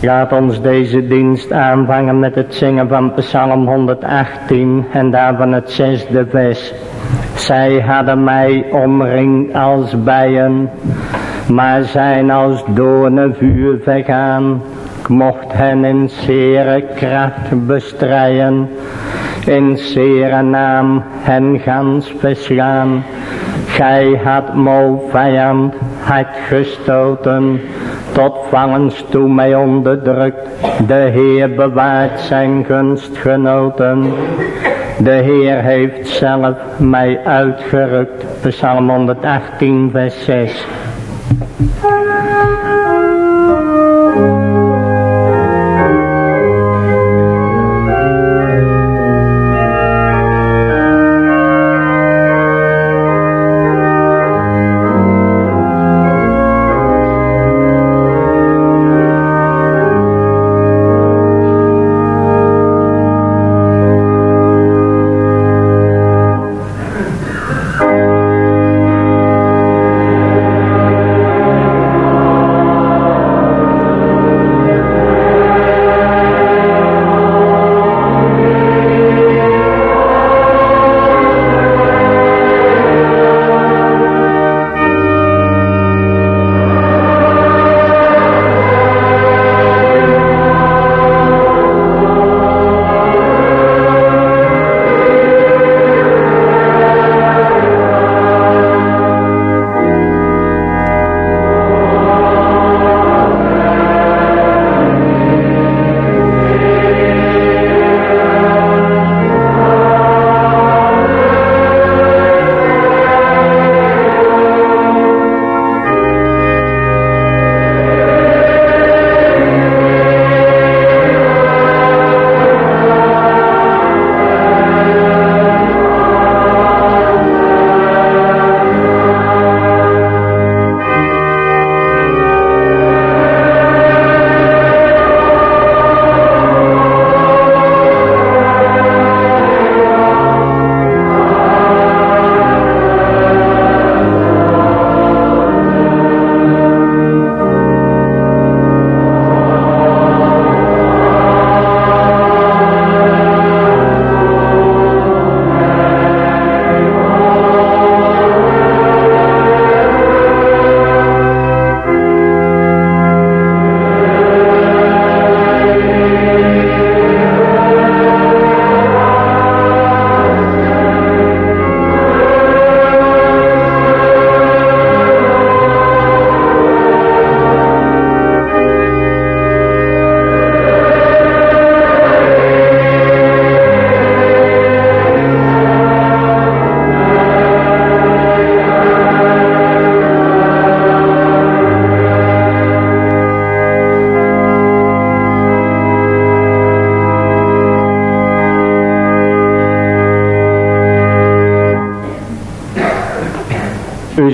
Laat ons deze dienst aanvangen met het zingen van Psalm 118 en daarvan het zesde vers. Zij hadden mij omringd als bijen, maar zijn als doornen vuur vergaan. Ik mocht hen in zere kracht bestrijden, in zere naam hen gans verslaan. Gij had mo vijand, had gestoten, tot vangens toe mij onderdrukt. De Heer bewaart zijn gunstgenoten. De Heer heeft zelf mij uitgerukt. Psalm 118 vers 6.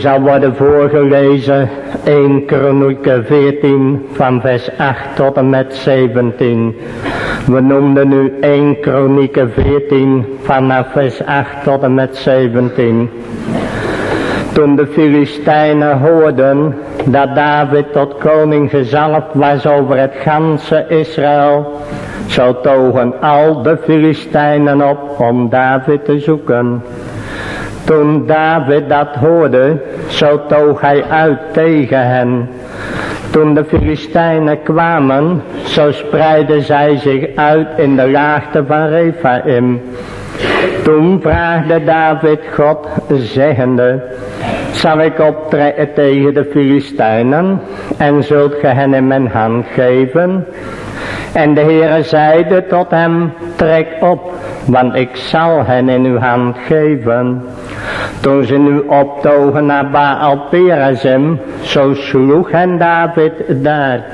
Zal worden voorgelezen 1 Kronieken 14 van vers 8 tot en met 17. We noemden nu 1 Kronieken 14 vanaf vers 8 tot en met 17. Toen de Filistijnen hoorden dat David tot koning gezalfd was over het ganse Israël, zo togen al de Filistijnen op om David te zoeken. Toen David dat hoorde, zo toog hij uit tegen hen. Toen de Filistijnen kwamen, zo spreidden zij zich uit in de laagte van Rephaim. Toen vraagde David God, zeggende, zal ik optrekken tegen de Filistijnen en zult ge hen in mijn hand geven? En de Heere zeide tot hem, trek op, want ik zal hen in uw hand geven. Toen ze nu optogen naar Baal Perazim, zo sloeg hen David daar.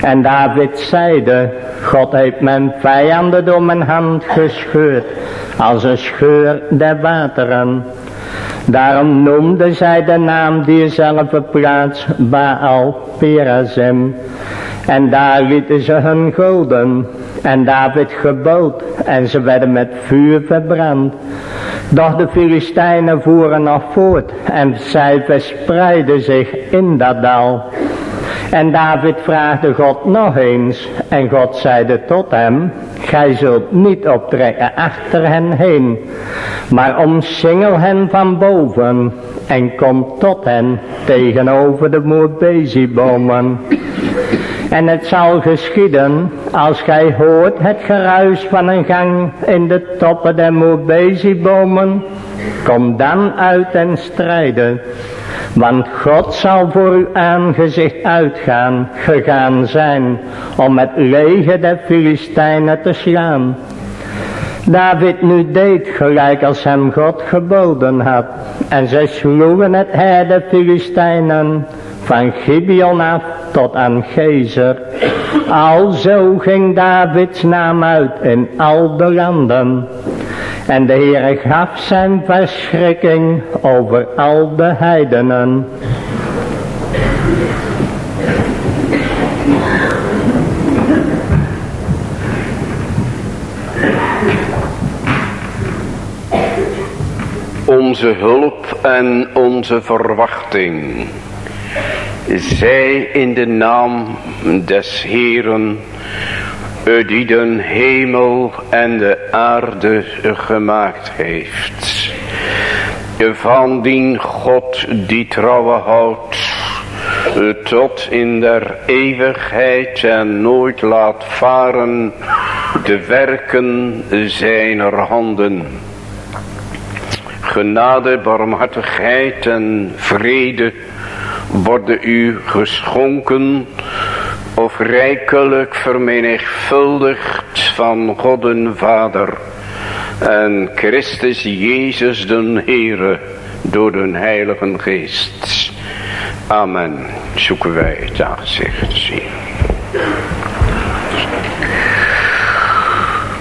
En David zeide, God heeft mijn vijanden door mijn hand gescheurd, als een scheur der wateren. Daarom noemde zij de naam diezelfde plaats Baal Perazim. En daar lieten ze hun goden. En David gebood. En ze werden met vuur verbrand. Doch de Filistijnen voeren nog voort. En zij verspreidden zich in dat dal. En David vraagde God nog eens. En God zeide tot hem. Gij zult niet optrekken achter hen heen. Maar omsingel hen van boven. En kom tot hen tegenover de moerbezebomen. En het zal geschieden, als gij hoort het geruis van een gang in de toppen der moerbezebomen, kom dan uit en strijden. Want God zal voor uw aangezicht uitgaan, gegaan zijn, om het leger der Filistijnen te slaan. David nu deed gelijk als hem God geboden had. En zij sloegen het her der Filistijnen van Gibeon af tot aan Gezer. Alzo ging Davids naam uit in al de landen. En de Heere gaf zijn verschrikking over al de heidenen. Onze hulp en onze verwachting. Zij in de naam des Heeren, die de hemel en de aarde gemaakt heeft. Van die God die trouwe houdt, tot in der eeuwigheid en nooit laat varen de werken zijner handen. Genade, barmhartigheid en vrede worden u geschonken of rijkelijk vermenigvuldigd van God en Vader en Christus Jezus den Heere door de Heilige Geest. Amen. Zoeken wij het aangezicht zien.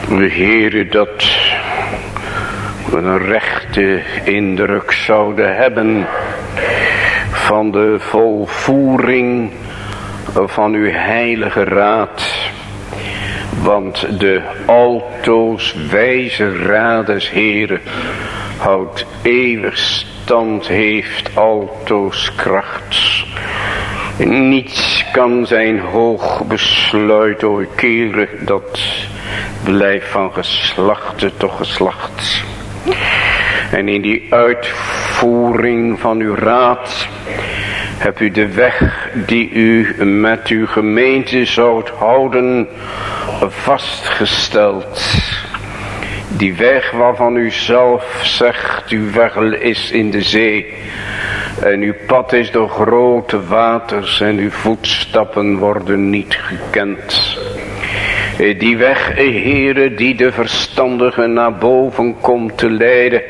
De Heere dat we een rechte indruk zouden hebben van de volvoering van uw heilige raad. Want de altoos wijze raad des Heren houdt eeuwig stand, heeft altoos kracht. Niets kan zijn hoog besluit keren, dat blijft van geslachte tot geslacht. En in die uitvoering van uw raad hebt u de weg die u met uw gemeente zoudt houden vastgesteld. Die weg waarvan u zelf zegt, uw weg is in de zee. En uw pad is door grote waters en uw voetstappen worden niet gekend. Eh, die weg, eh, heren, die de verstandigen naar boven komt te leiden.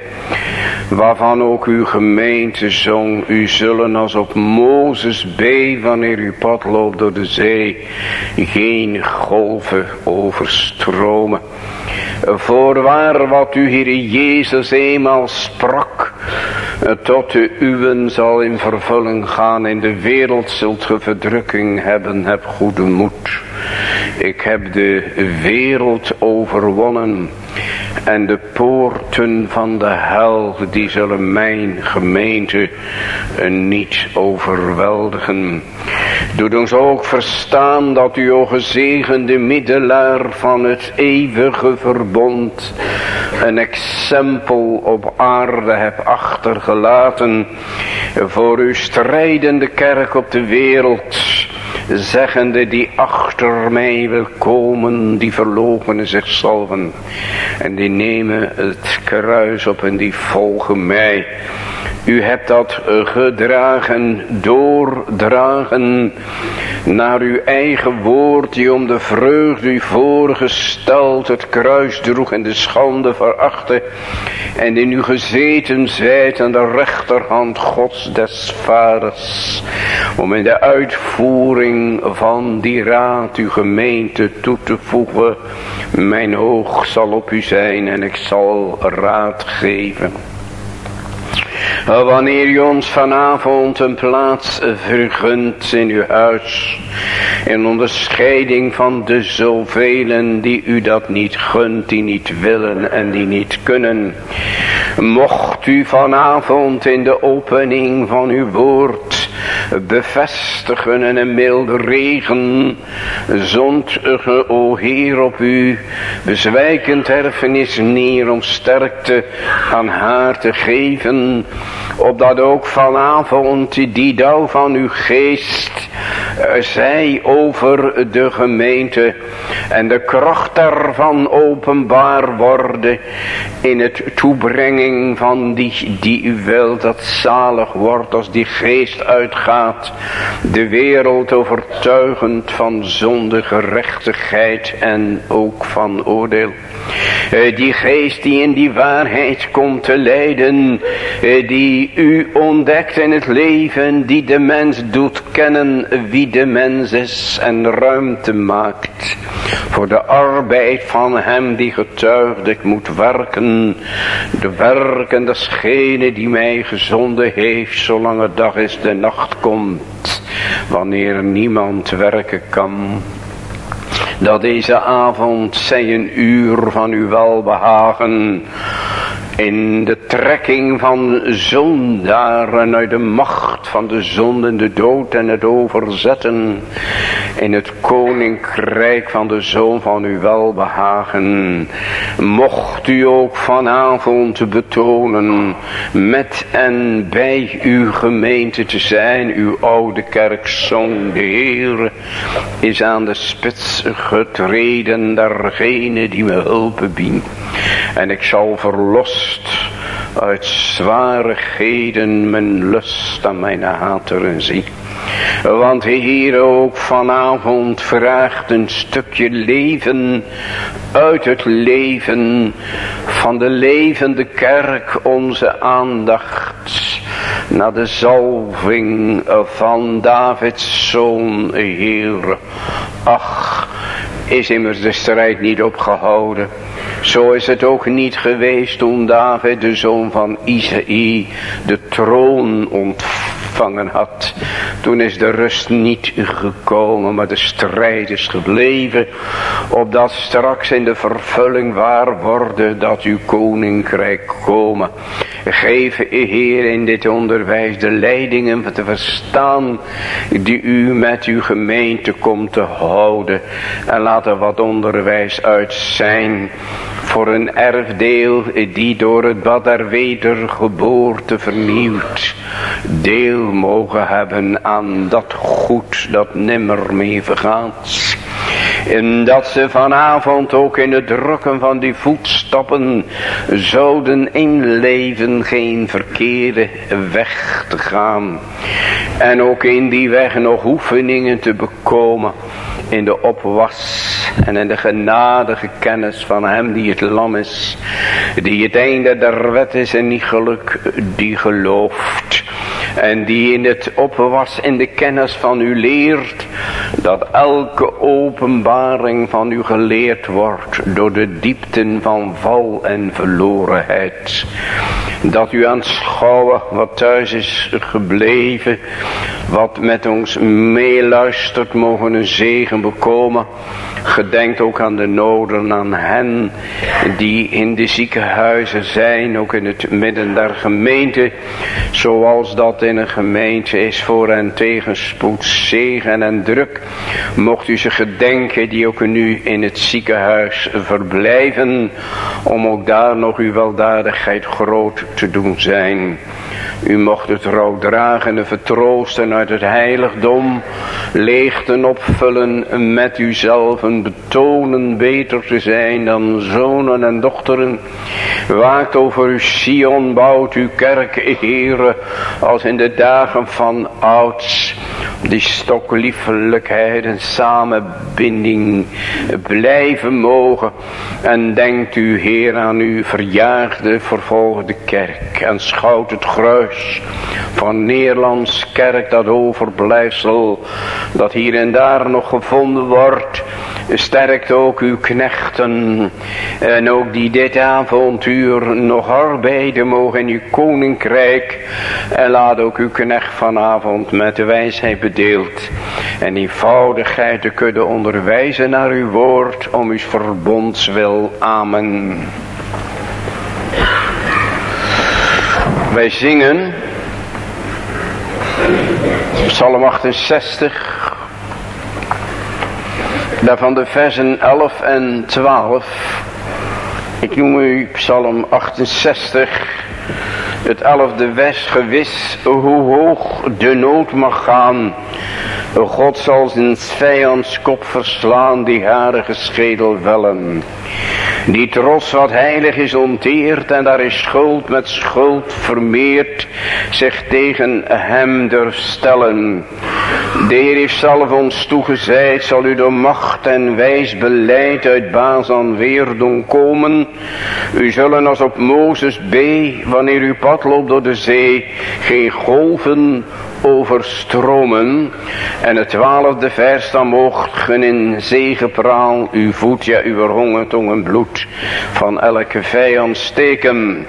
Waarvan ook uw gemeente zong, u zullen als op Mozes B, wanneer uw pad loopt door de zee, geen golven overstromen. Voorwaar wat u, Heer Jezus, eenmaal sprak, tot de uwen zal in vervulling gaan. In de wereld zult ge verdrukking hebben, heb goede moed. Ik heb de wereld overwonnen. En de poorten van de hel, die zullen mijn gemeente niet overweldigen. Doe ons ook verstaan dat u, o gezegende middelaar van het eeuwige verbond, een exempel op aarde hebt achtergelaten voor uw strijdende kerk op de wereld zeggende die achter mij wil komen, die verloochenen zichzelf en die nemen het kruis op en die volgen mij. U hebt dat gedragen, doordragen naar uw eigen woord die om de vreugde u voorgesteld het kruis droeg en de schande verachtte en in u gezeten zijt aan de rechterhand Gods des Vaders om in de uitvoering van die raad uw gemeente toe te voegen. Mijn oog zal op u zijn en ik zal raad geven. Wanneer u ons vanavond een plaats vergunt in uw huis. In onderscheiding van de zoveel die u dat niet gunt, die niet willen en die niet kunnen. Mocht u vanavond in de opening van uw woord bevestigen en een milde regen zond o Heer op u. Bezwijkend erfenis neer om sterkte aan haar te geven opdat ook vanavond die dauw van uw geest zij over de gemeente en de kracht daarvan openbaar worden in het toebrenging van die die u wilt dat zalig wordt als die geest uitgaat de wereld overtuigend van zonde gerechtigheid en ook van oordeel. Eh, die geest die in die waarheid komt te leiden eh, die u ontdekt in het leven die de mens doet kennen wie de mens is en ruimte maakt voor de arbeid van hem die getuigt ik moet werken. De werken desgene die mij gezonden heeft zolang het dag is de nacht komt wanneer niemand werken kan dat deze avond zij een uur van uw welbehagen in de trekking van zondaren uit de macht van de zonde, de dood en het overzetten in het koninkrijk van de zoon van uw welbehagen. Mocht u ook vanavond betonen met en bij uw gemeente te zijn, uw oude kerkzoon, de Heer is aan de spits getreden dergene die me hulpen biedt. En ik zal uit zwarigheden mijn lust aan mijn hateren zien. Want hier ook vanavond vraagt een stukje leven uit het leven van de levende kerk onze aandacht naar de zalving van Davids zoon Heer. Ach, is immers de strijd niet opgehouden. Zo is het ook niet geweest toen David, de zoon van Isaïe, de troon had. Toen is de rust niet gekomen, maar de strijd is gebleven. Opdat straks in de vervulling waar worden dat uw koninkrijk komen. Geef, Heer, in dit onderwijs de leidingen te verstaan die u met uw gemeente komt te houden. En laat er wat onderwijs uit zijn voor een erfdeel die door het bad der wedergeboorte vernieuwd deel mogen hebben aan dat goed dat nimmer meer vergaat. En dat ze vanavond ook in het drukken van die voetstappen zouden inleven geen verkeerde weg te gaan. En ook in die weg nog oefeningen te bekomen in de opwas en in de genadige kennis van hem die het lam is, die het einde der wet is en niet geluk, die gelooft. En die in het opwas in de kennis van u leert, dat elke openbaring van u geleerd wordt door de diepten van val en verlorenheid. Dat u aanschouwen wat thuis is gebleven, wat met ons meeluistert, mogen een zegen bekomen. Gedenkt ook aan de noden aan hen die in de ziekenhuizen zijn, ook in het midden der gemeente, zoals dat in een gemeente is voor en tegenspoed, zegen en druk. Mocht u ze gedenken die ook nu in het ziekenhuis verblijven, om ook daar nog uw weldadigheid groot te doen zijn. U mocht het rouwdragende vertroosten uit het heiligdom, leegten opvullen met uzelf, betonen beter te zijn dan zonen en dochteren. Waakt over uw Sion, bouwt uw kerk, Heere, als in de dagen van ouds. Die stokliefelijkheid en samenbinding blijven mogen. En denkt u, Heer, aan uw verjaagde, vervolgde kerk. En schouwt het van Nederlands kerk, dat overblijfsel, dat hier en daar nog gevonden wordt. Sterkt ook uw knechten. En ook die dit avontuur nog arbeiden mogen in uw koninkrijk. En laat ook uw knecht vanavond met de wijsheid bedeeld. En eenvoudigheid te kunnen onderwijzen naar uw woord om uw verbondswil. Amen. Wij zingen Psalm 68. Daarvan de versen 11 en 12. Ik noem u Psalm 68. Het elfde vers gewis hoe hoog de nood mag gaan. God zal zijn vijands kop verslaan die harige schedel vellen. Die trots wat heilig is onteerd en daar is schuld met schuld vermeerd, zich tegen hem durf stellen. De Heer heeft zelf ons toegezeid, zal u door macht en wijs beleid uit Bazan weer doen komen. U zullen als op Mozes B, wanneer u pad loopt door de zee, geen golven overstromen. En het twaalfde vers dan mocht gen in zegepraal uw voet, ja uw honger, tongen bloed van elke vijand steken.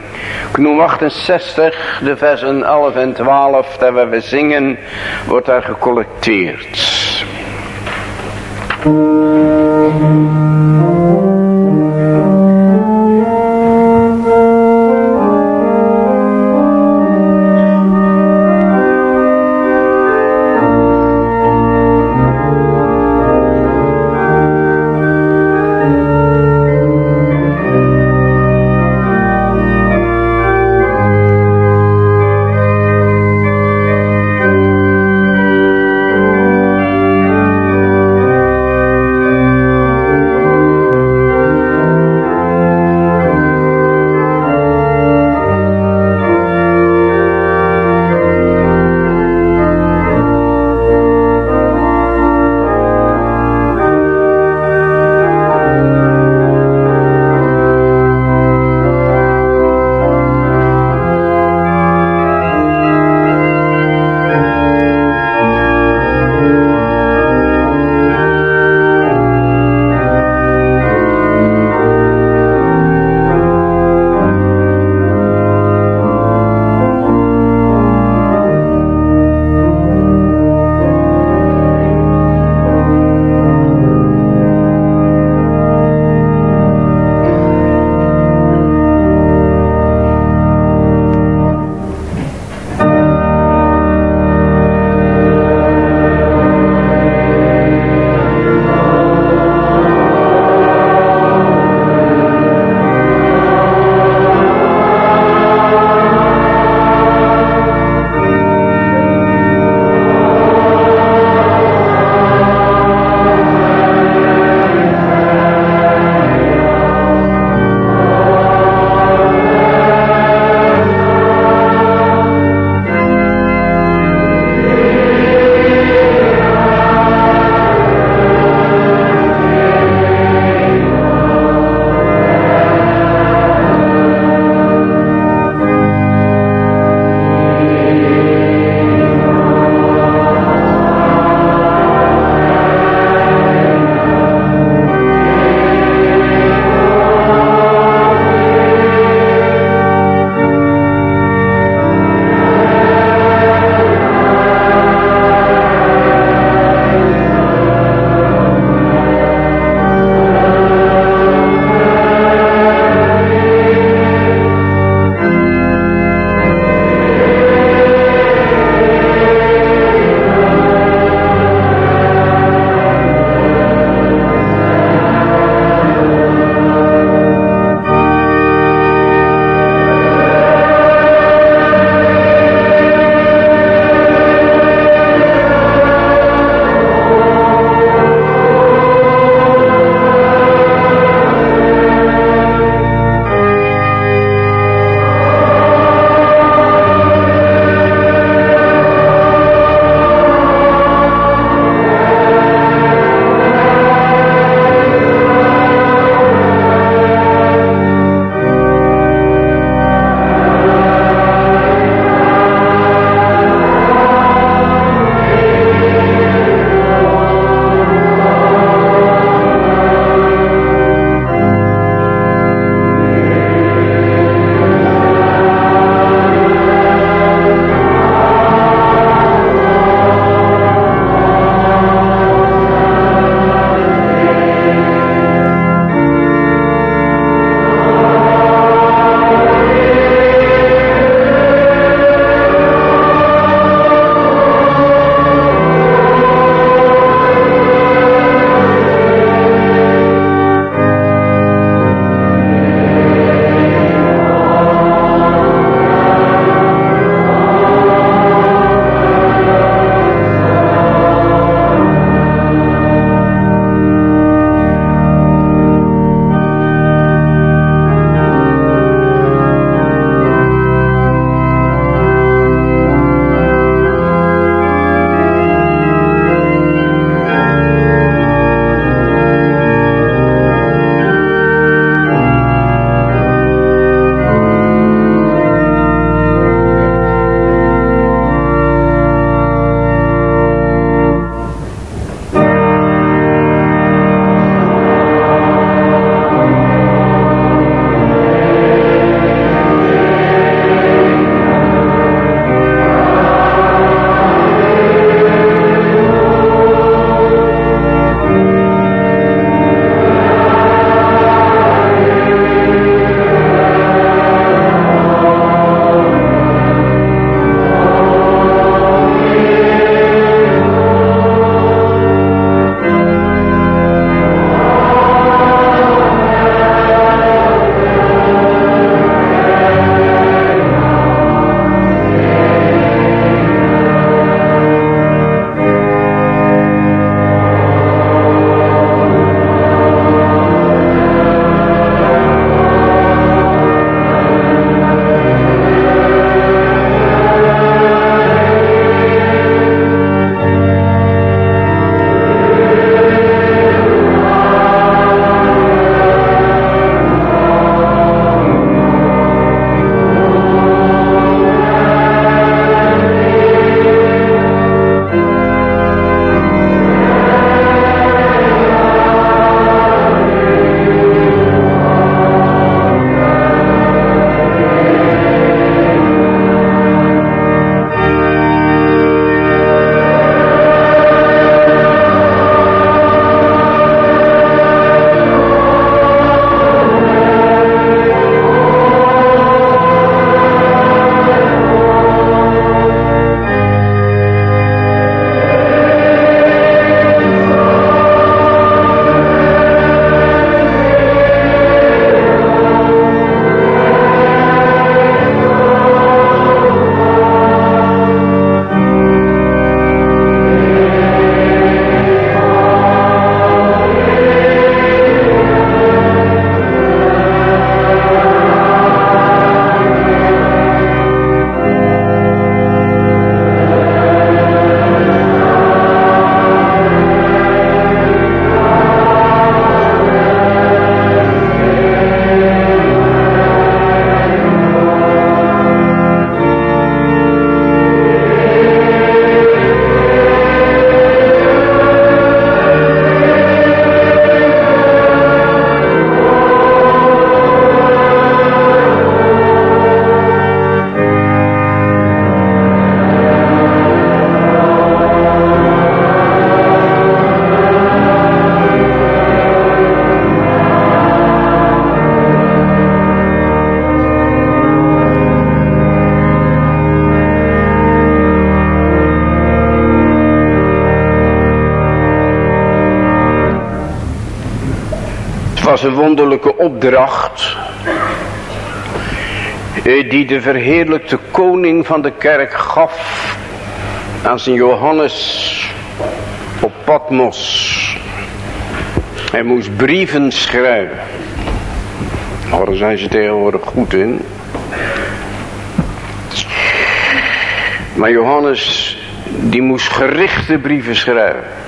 Knoem 68, de versen 11 en 12, dat we zingen, wordt daar gecollecteerd. Een wonderlijke opdracht eh, die de verheerlijkte koning van de kerk gaf aan zijn Johannes op Patmos. Hij moest brieven schrijven. Nou, daar zijn ze tegenwoordig goed in. Maar Johannes, die moest gerichte brieven schrijven.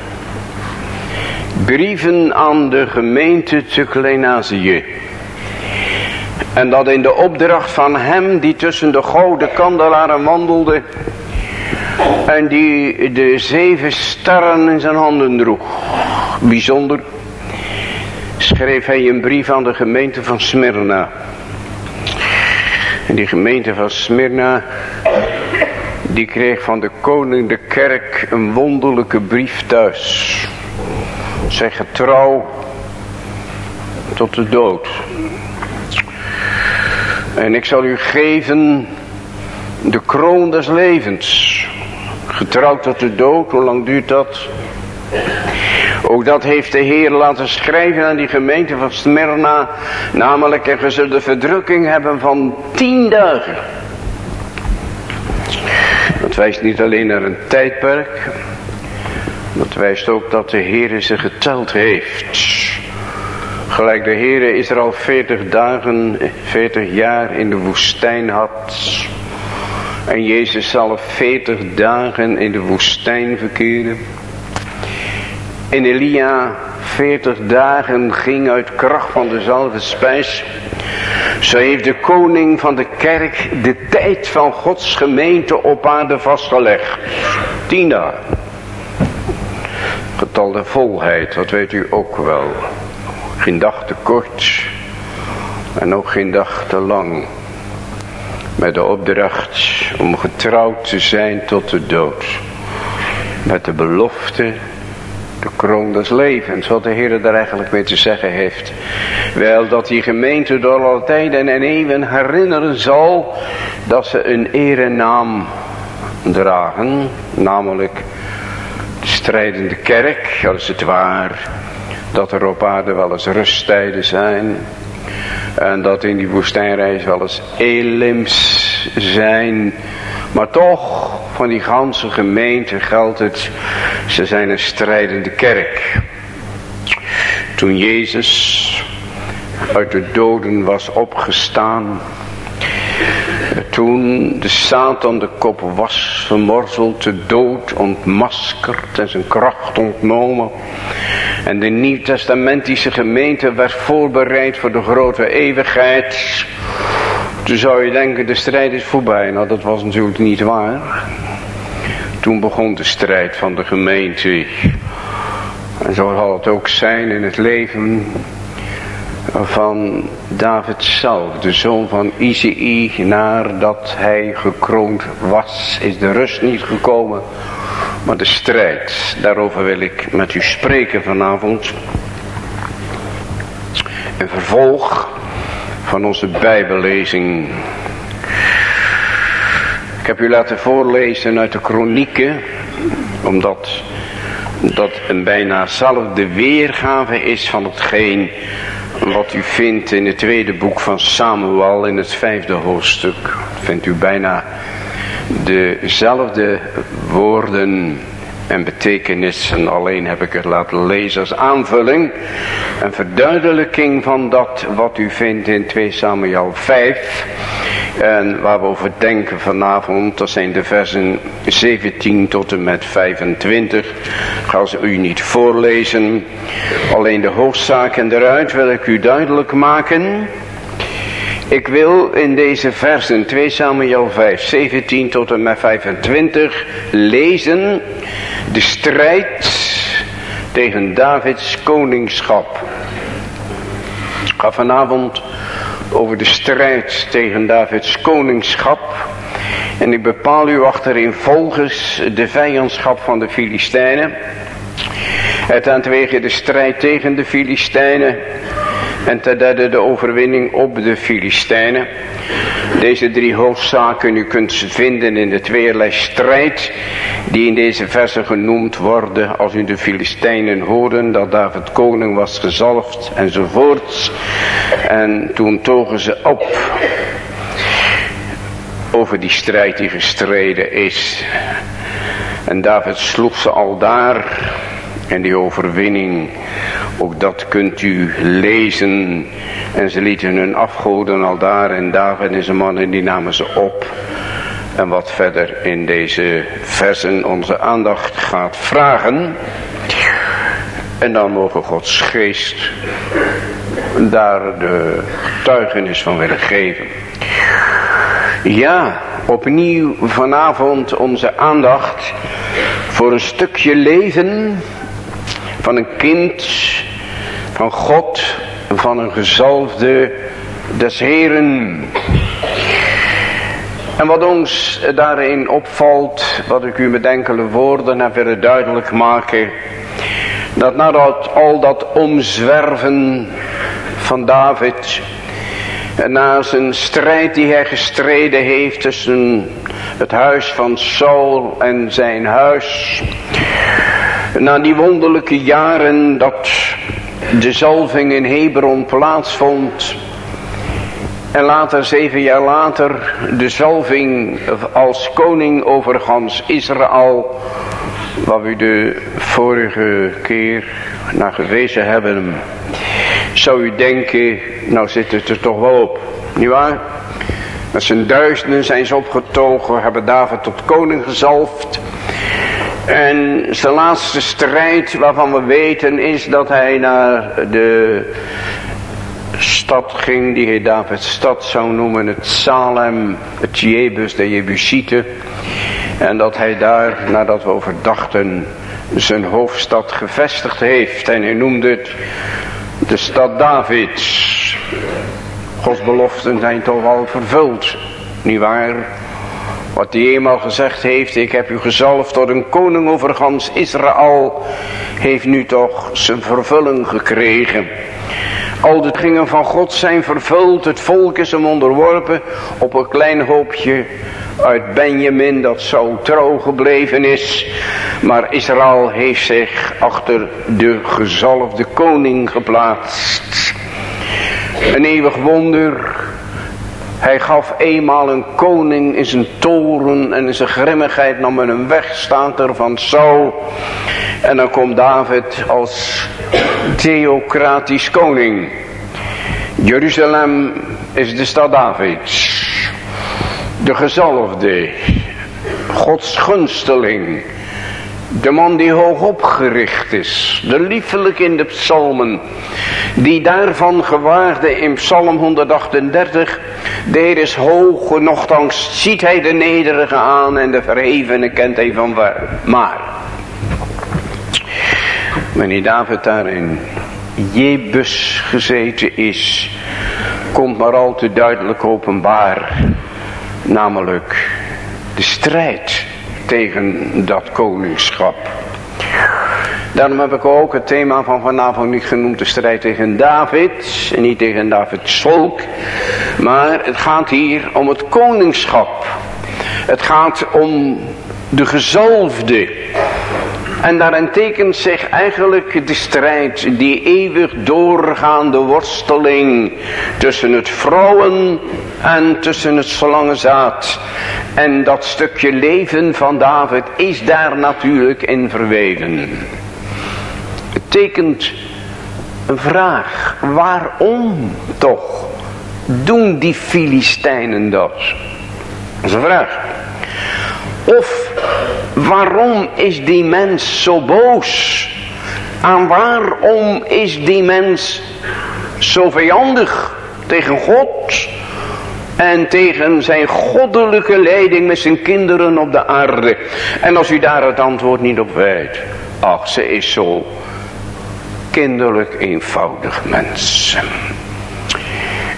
Brieven aan de gemeente te Klein-Azië. En dat in de opdracht van hem die tussen de gouden kandelaren wandelde. En die de zeven sterren in zijn handen droeg. Bijzonder schreef hij een brief aan de gemeente van Smyrna. En die gemeente van Smyrna, die kreeg van de koning de kerk een wonderlijke brief thuis. Zeg getrouw tot de dood. En ik zal u geven de kroon des levens. Getrouwd tot de dood, hoe lang duurt dat? Ook dat heeft de Heer laten schrijven aan die gemeente van Smyrna. Namelijk, er zullen de verdrukking hebben van tien dagen. Dat wijst niet alleen naar een tijdperk. Dat wijst ook dat de Heer ze geteld heeft. Gelijk de Heer is er al 40 dagen, 40 jaar in de woestijn had. En Jezus zal 40 dagen in de woestijn verkeren. En Elia 40 dagen ging uit kracht van dezelfde spijs. Zo heeft de koning van de kerk de tijd van Gods gemeente op aarde vastgelegd. Dagen. Getal de volheid, dat weet u ook wel. Geen dag te kort en ook geen dag te lang. Met de opdracht om getrouwd te zijn tot de dood. Met de belofte de kroon des levens. Wat de Heer daar eigenlijk mee te zeggen heeft. Wel dat die gemeente door alle tijden en eeuwen herinneren zal dat ze een erenaam dragen. Namelijk strijdende kerk. Is het waar. Dat er op aarde wel eens rusttijden zijn. En dat in die woestijnreis wel eens elims zijn. Maar toch, van die ganse gemeente geldt het, ze zijn een strijdende kerk. Toen Jezus uit de doden was opgestaan, toen de Satan de kop was vermorzeld, de dood ontmaskerd en zijn kracht ontnomen. En de Nieuw-Testamentische gemeente werd voorbereid voor de grote eeuwigheid. Toen zou je denken, de strijd is voorbij. Nou, dat was natuurlijk niet waar. Toen begon de strijd van de gemeente. En zo zal het ook zijn in het leven van David zelf, de zoon van Izei, nadat hij gekroond was, is de rust niet gekomen, maar de strijd. Daarover wil ik met u spreken vanavond. Een vervolg van onze bijbellezing. Ik heb u laten voorlezen uit de kronieken, omdat dat een bijna zelfde weergave is van hetgeen wat u vindt in het tweede boek van Samuel in het vijfde hoofdstuk. Vindt u bijna dezelfde woorden en betekenissen. Alleen heb ik het laten lezen als aanvulling. Een verduidelijking van dat wat u vindt in 2 Samuel 5. En waar we over denken vanavond, dat zijn de versen 17 tot en met 25. Ik ga ze u niet voorlezen. Alleen de hoofdzaken eruit wil ik u duidelijk maken. Ik wil in deze versen 2 Samuel 5, 17 tot en met 25 lezen de strijd tegen Davids koningschap. Ik ga vanavond over de strijd tegen Davids koningschap. En ik bepaal u achterin volgens de vijandschap van de Filistijnen. Het aan de strijd tegen de Filistijnen En ten derde de overwinning op de Filistijnen. Deze drie hoofdzaken u kunt ze vinden in de tweeërlei strijd die in deze versen genoemd worden als u de Filistijnen hoorden dat David koning was gezalfd enzovoorts. En toen togen ze op over die strijd die gestreden is. En David sloeg ze al daar en die overwinning, ook dat kunt u lezen. En ze lieten hun afgoden al daar en David en zijn mannen die namen ze op. En wat verder in deze versen onze aandacht gaat vragen. En dan mogen Gods geest daar de getuigenis van willen geven. Ja, opnieuw vanavond onze aandacht voor een stukje leven van een kind van God, van een gezalfde des Heren. En wat ons daarin opvalt, wat ik u met enkele woorden heb willen duidelijk maken, dat nadat al dat omzwerven van David, na zijn strijd die hij gestreden heeft tussen het huis van Saul en zijn huis, na die wonderlijke jaren dat de zalving in Hebron plaatsvond. En later, zeven jaar later, de zalving als koning over gans Israël. Waar we de vorige keer naar gewezen hebben. Zou u denken, nou zit het er toch wel op. Niet waar? Met zijn duizenden zijn ze opgetogen, hebben David tot koning gezalfd. En zijn laatste strijd waarvan we weten is dat hij naar de stad ging die hij Davids stad zou noemen. Het Salem, het Jebus de Jebusieten. En dat hij daar, nadat we overdachten, zijn hoofdstad gevestigd heeft. En hij noemde het de stad Davids. Gods beloften zijn toch al vervuld, niet waar? Wat hij eenmaal gezegd heeft, ik heb u gezalfd tot een koning over gans Israël, heeft nu toch zijn vervulling gekregen. Al de dingen van God zijn vervuld, het volk is hem onderworpen op een klein hoopje uit Benjamin dat zo trouw gebleven is. Maar Israël heeft zich achter de gezalfde koning geplaatst. Een eeuwig wonder, hij gaf eenmaal een koning in zijn toren en in zijn grimmigheid nam men een wegstaander van Saul. En dan komt David als theocratisch koning. Jeruzalem is de stad Davids. De gezalfde, Gods gunsteling. De man die hoog opgericht is. De liefelijk in de psalmen. Die daarvan gewaarde in psalm 138. De is hoog, nochtans ziet hij de nederige aan en de verhevene kent hij van waar. Maar. Wanneer David daar in Jebus gezeten is. Komt maar al te duidelijk openbaar. Namelijk de strijd tegen dat koningschap. Daarom heb ik ook het thema van vanavond niet genoemd de strijd tegen David. Niet tegen Davids volk. Maar het gaat hier om het koningschap. Het gaat om de gezalfde. En daarin tekent zich eigenlijk de strijd, die eeuwig doorgaande worsteling tussen het vrouwen en tussen het slangenzaad. En dat stukje leven van David is daar natuurlijk in verweven. Het tekent een vraag, waarom toch doen die Filistijnen dat? Dat is een vraag. Of waarom is die mens zo boos? En waarom is die mens zo vijandig tegen God? En tegen zijn goddelijke leiding met zijn kinderen op de aarde. En als u daar het antwoord niet op weet. Ach, ze is zo kinderlijk eenvoudig mens.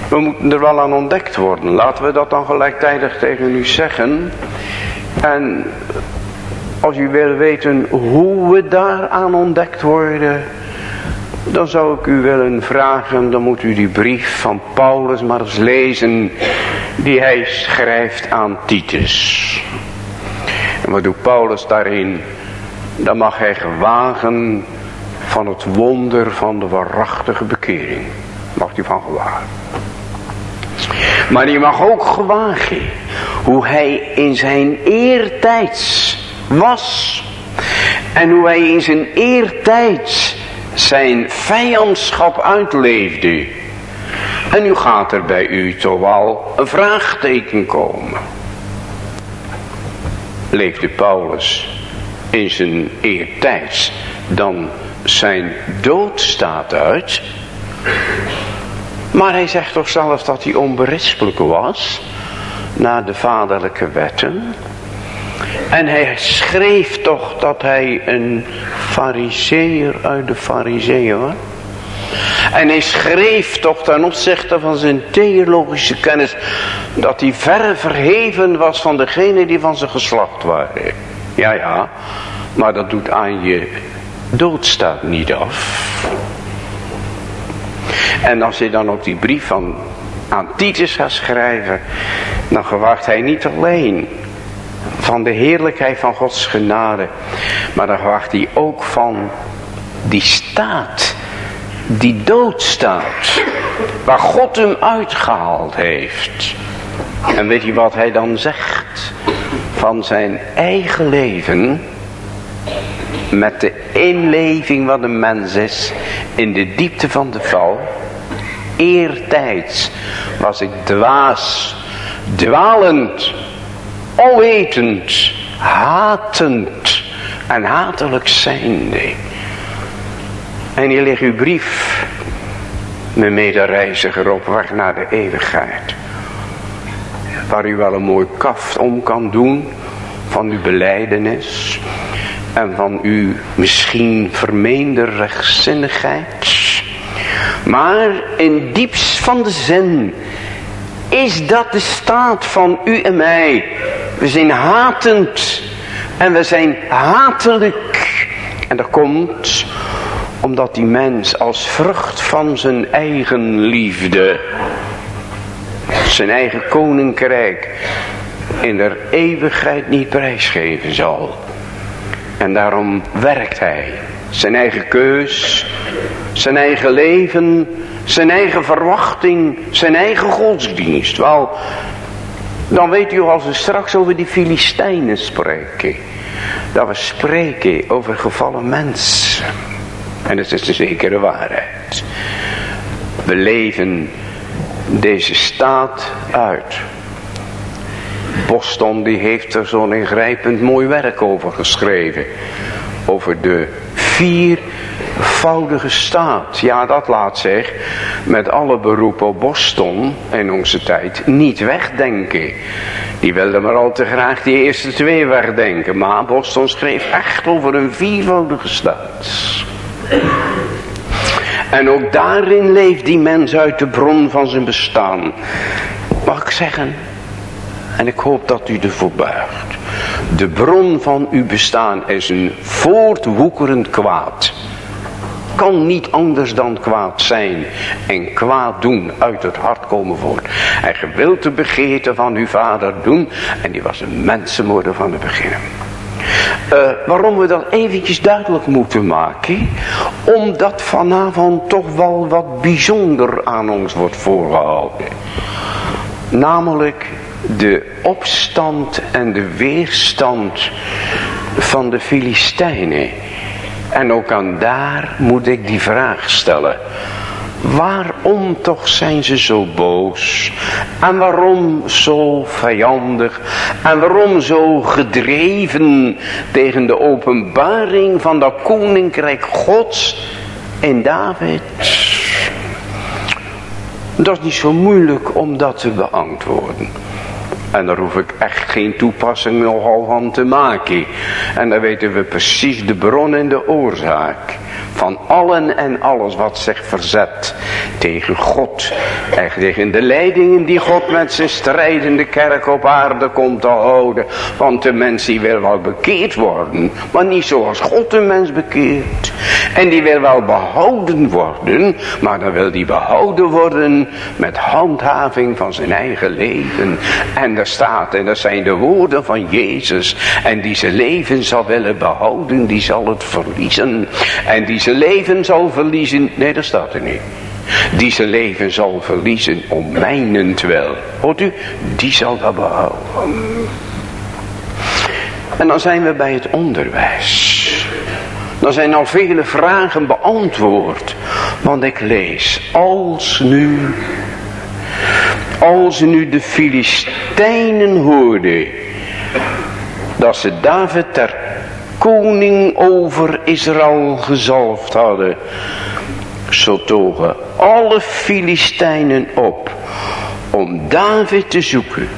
We moeten er wel aan ontdekt worden. Laten we dat dan gelijktijdig tegen u zeggen. En als u wil weten hoe we daaraan ontdekt worden, dan zou ik u willen vragen, dan moet u die brief van Paulus maar eens lezen, die hij schrijft aan Titus. En wat doet Paulus daarin? Dan mag hij gewagen van het wonder van de waarachtige bekering. Mag hij van gewagen. Maar je mag ook gewagen hoe hij in zijn eertijds was. En hoe hij in zijn eertijds zijn vijandschap uitleefde. En nu gaat er bij u toch wel een vraagteken komen. Leefde Paulus in zijn eertijds dan zijn doodstaat uit? Maar hij zegt toch zelf dat hij onberispelijk was naar de vaderlijke wetten. En hij schreef toch dat hij een fariseer uit de fariseeën was. En hij schreef toch ten opzichte van zijn theologische kennis dat hij verre verheven was van degene die van zijn geslacht waren. Ja, ja, maar dat doet aan je doodstaat niet af. En als hij dan ook die brief van, aan Titus gaat schrijven, dan gewacht hij niet alleen van de heerlijkheid van Gods genade, maar dan wacht hij ook van die staat, die doodstaat, waar God hem uitgehaald heeft. En weet je wat hij dan zegt? Van zijn eigen leven, met de inleving wat een mens is, in de diepte van de val, eertijds was ik dwaas, dwalend, onwetend, hatend en hatelijk zijnde. En hier ligt uw brief, mijn medereiziger op weg naar de eeuwigheid. Waar u wel een mooi kaft om kan doen van uw beleidenis en van uw misschien vermeende rechtzinnigheid. Maar in diepst van de zin is dat de staat van u en mij. We zijn hatend en we zijn hatelijk. En dat komt omdat die mens als vrucht van zijn eigen liefde, zijn eigen koninkrijk, in der eeuwigheid niet prijsgeven zal. En daarom werkt hij zijn eigen keus, zijn eigen leven, zijn eigen verwachting, zijn eigen godsdienst. Wel, dan weet u als we straks over die Filistijnen spreken. Dat we spreken over gevallen mensen. En dat is de zekere waarheid. We leven deze staat uit. Boston die heeft er zo'n ingrijpend mooi werk over geschreven. Over de viervoudige staat. Ja, dat laat zich met alle beroepen Boston in onze tijd niet wegdenken. Die wilden maar al te graag die eerste twee wegdenken. Maar Boston schreef echt over een viervoudige staat. En ook daarin leeft die mens uit de bron van zijn bestaan. Mag ik zeggen, en ik hoop dat u ervoor buigt. De bron van uw bestaan is een voortwoekerend kwaad. Kan niet anders dan kwaad zijn. En kwaad doen uit het hart komen voort. En gewild de begeerte van uw vader doen. En die was een mensenmoorder van het begin. Uh, waarom we dat eventjes duidelijk moeten maken. Omdat vanavond toch wel wat bijzonder aan ons wordt voorgehouden. Namelijk de opstand en de weerstand van de Filistijnen. En ook aan daar moet ik die vraag stellen. Waarom toch zijn ze zo boos? En waarom zo vijandig? En waarom zo gedreven tegen de openbaring van dat koninkrijk gods in David? Dat is niet zo moeilijk om dat te beantwoorden. En daar hoef ik echt geen toepassing nogal van te maken. En dan weten we precies de bron en de oorzaak van allen en alles wat zich verzet tegen God en tegen de leidingen die God met zijn strijdende kerk op aarde komt te houden. Want de mens die wil wel bekeerd worden, maar niet zoals God de mens bekeert. En die wil wel behouden worden, maar dan wil die behouden worden met handhaving van zijn eigen leven. En er staat, en dat zijn de woorden van Jezus, en die zijn leven zal willen behouden, die zal het verliezen. En die zijn leven zal verliezen, nee dat staat er niet. Die zijn leven zal verliezen om mijnentwil. Hoort u? Die zal dat behouden. En dan zijn we bij het onderwijs. Dan zijn al vele vragen beantwoord. Want ik lees, als nu, als nu de Filistijnen hoorden dat ze David ter koning over Israël gezalfd hadden. Zo togen alle Filistijnen op om David te zoeken.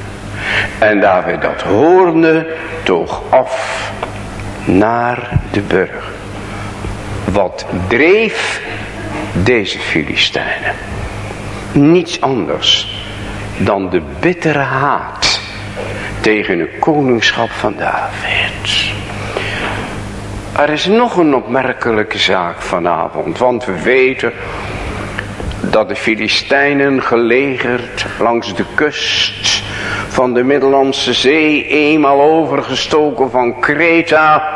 En David dat hoorde, toog af naar de burg. Wat dreef deze Filistijnen? Niets anders dan de bittere haat tegen het koningschap van David. Er is nog een opmerkelijke zaak vanavond, want we weten dat de Filistijnen gelegerd langs de kust van de Middellandse Zee, eenmaal overgestoken van Kreta.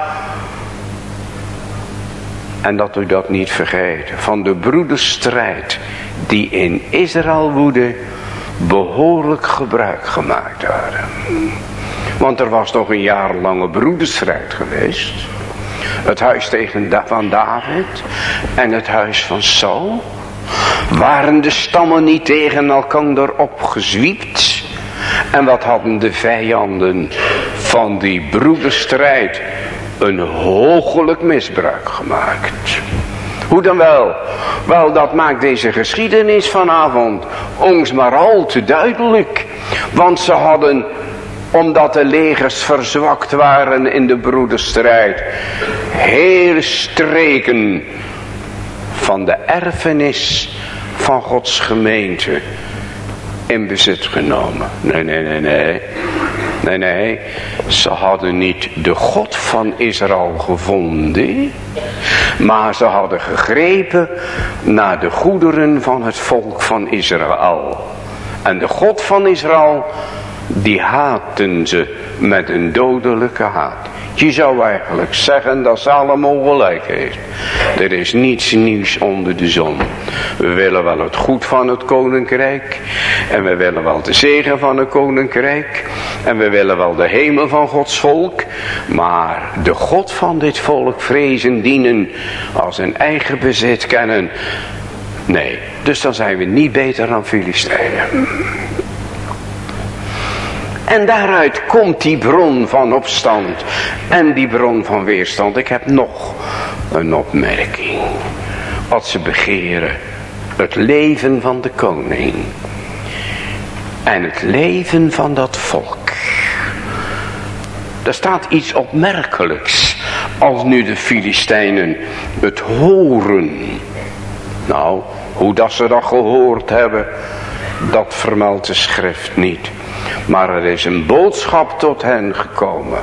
En dat u dat niet vergeet, van de broederstrijd die in Israël woedde, behoorlijk gebruik gemaakt hadden. Want er was toch een jarenlange broederstrijd geweest. Het huis tegen van David en het huis van Saul. Waren de stammen niet tegen elkaar opgezwiept? En wat hadden de vijanden van die broederstrijd een hoogelijk misbruik gemaakt. Hoe dan wel? Wel, dat maakt deze geschiedenis vanavond ons maar al te duidelijk. Want ze hadden omdat de legers verzwakt waren in de broederstrijd. Heel streken van de erfenis van Gods gemeente in bezit genomen. Nee, nee, nee, nee. Nee, nee. Ze hadden niet de God van Israël gevonden. Maar ze hadden gegrepen naar de goederen van het volk van Israël. En de God van Israël die haten ze met een dodelijke haat. Je zou eigenlijk zeggen dat Salomo gelijk heeft. Er is niets nieuws onder de zon. We willen wel het goed van het koninkrijk. En we willen wel de zegen van het koninkrijk. En we willen wel de hemel van Gods volk. Maar de God van dit volk vrezen, dienen, als een eigen bezit kennen. Nee, dus dan zijn we niet beter dan Filistijnen. En daaruit komt die bron van opstand en die bron van weerstand. Ik heb nog een opmerking. Wat ze begeren, het leven van de koning en het leven van dat volk. Er staat iets opmerkelijks als nu de Filistijnen het horen. Nou, hoe dat ze dat gehoord hebben, dat vermeldt de schrift niet. Maar er is een boodschap tot hen gekomen.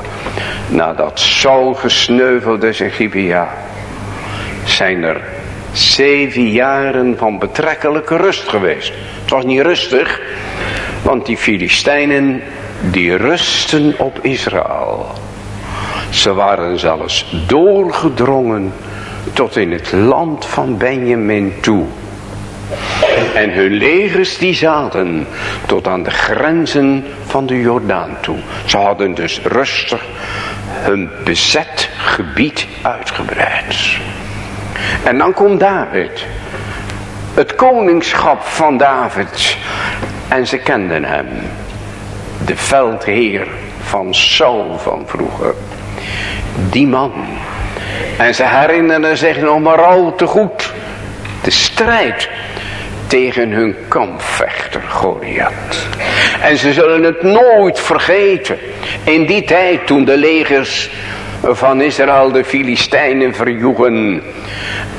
Nadat Saul gesneuveld is in Gibea. Zijn er zeven jaren van betrekkelijke rust geweest. Het was niet rustig. Want die Filistijnen die rusten op Israël. Ze waren zelfs doorgedrongen tot in het land van Benjamin toe. En hun legers die zaten tot aan de grenzen van de Jordaan toe. Ze hadden dus rustig hun bezet gebied uitgebreid. En dan komt David. Het koningschap van David. En ze kenden hem. De veldheer van Saul van vroeger. Die man. En ze herinneren zich nog maar al te goed. De strijd tegen hun kampvechter Goliath. En ze zullen het nooit vergeten. In die tijd toen de legers van Israël de Filistijnen verjoegen.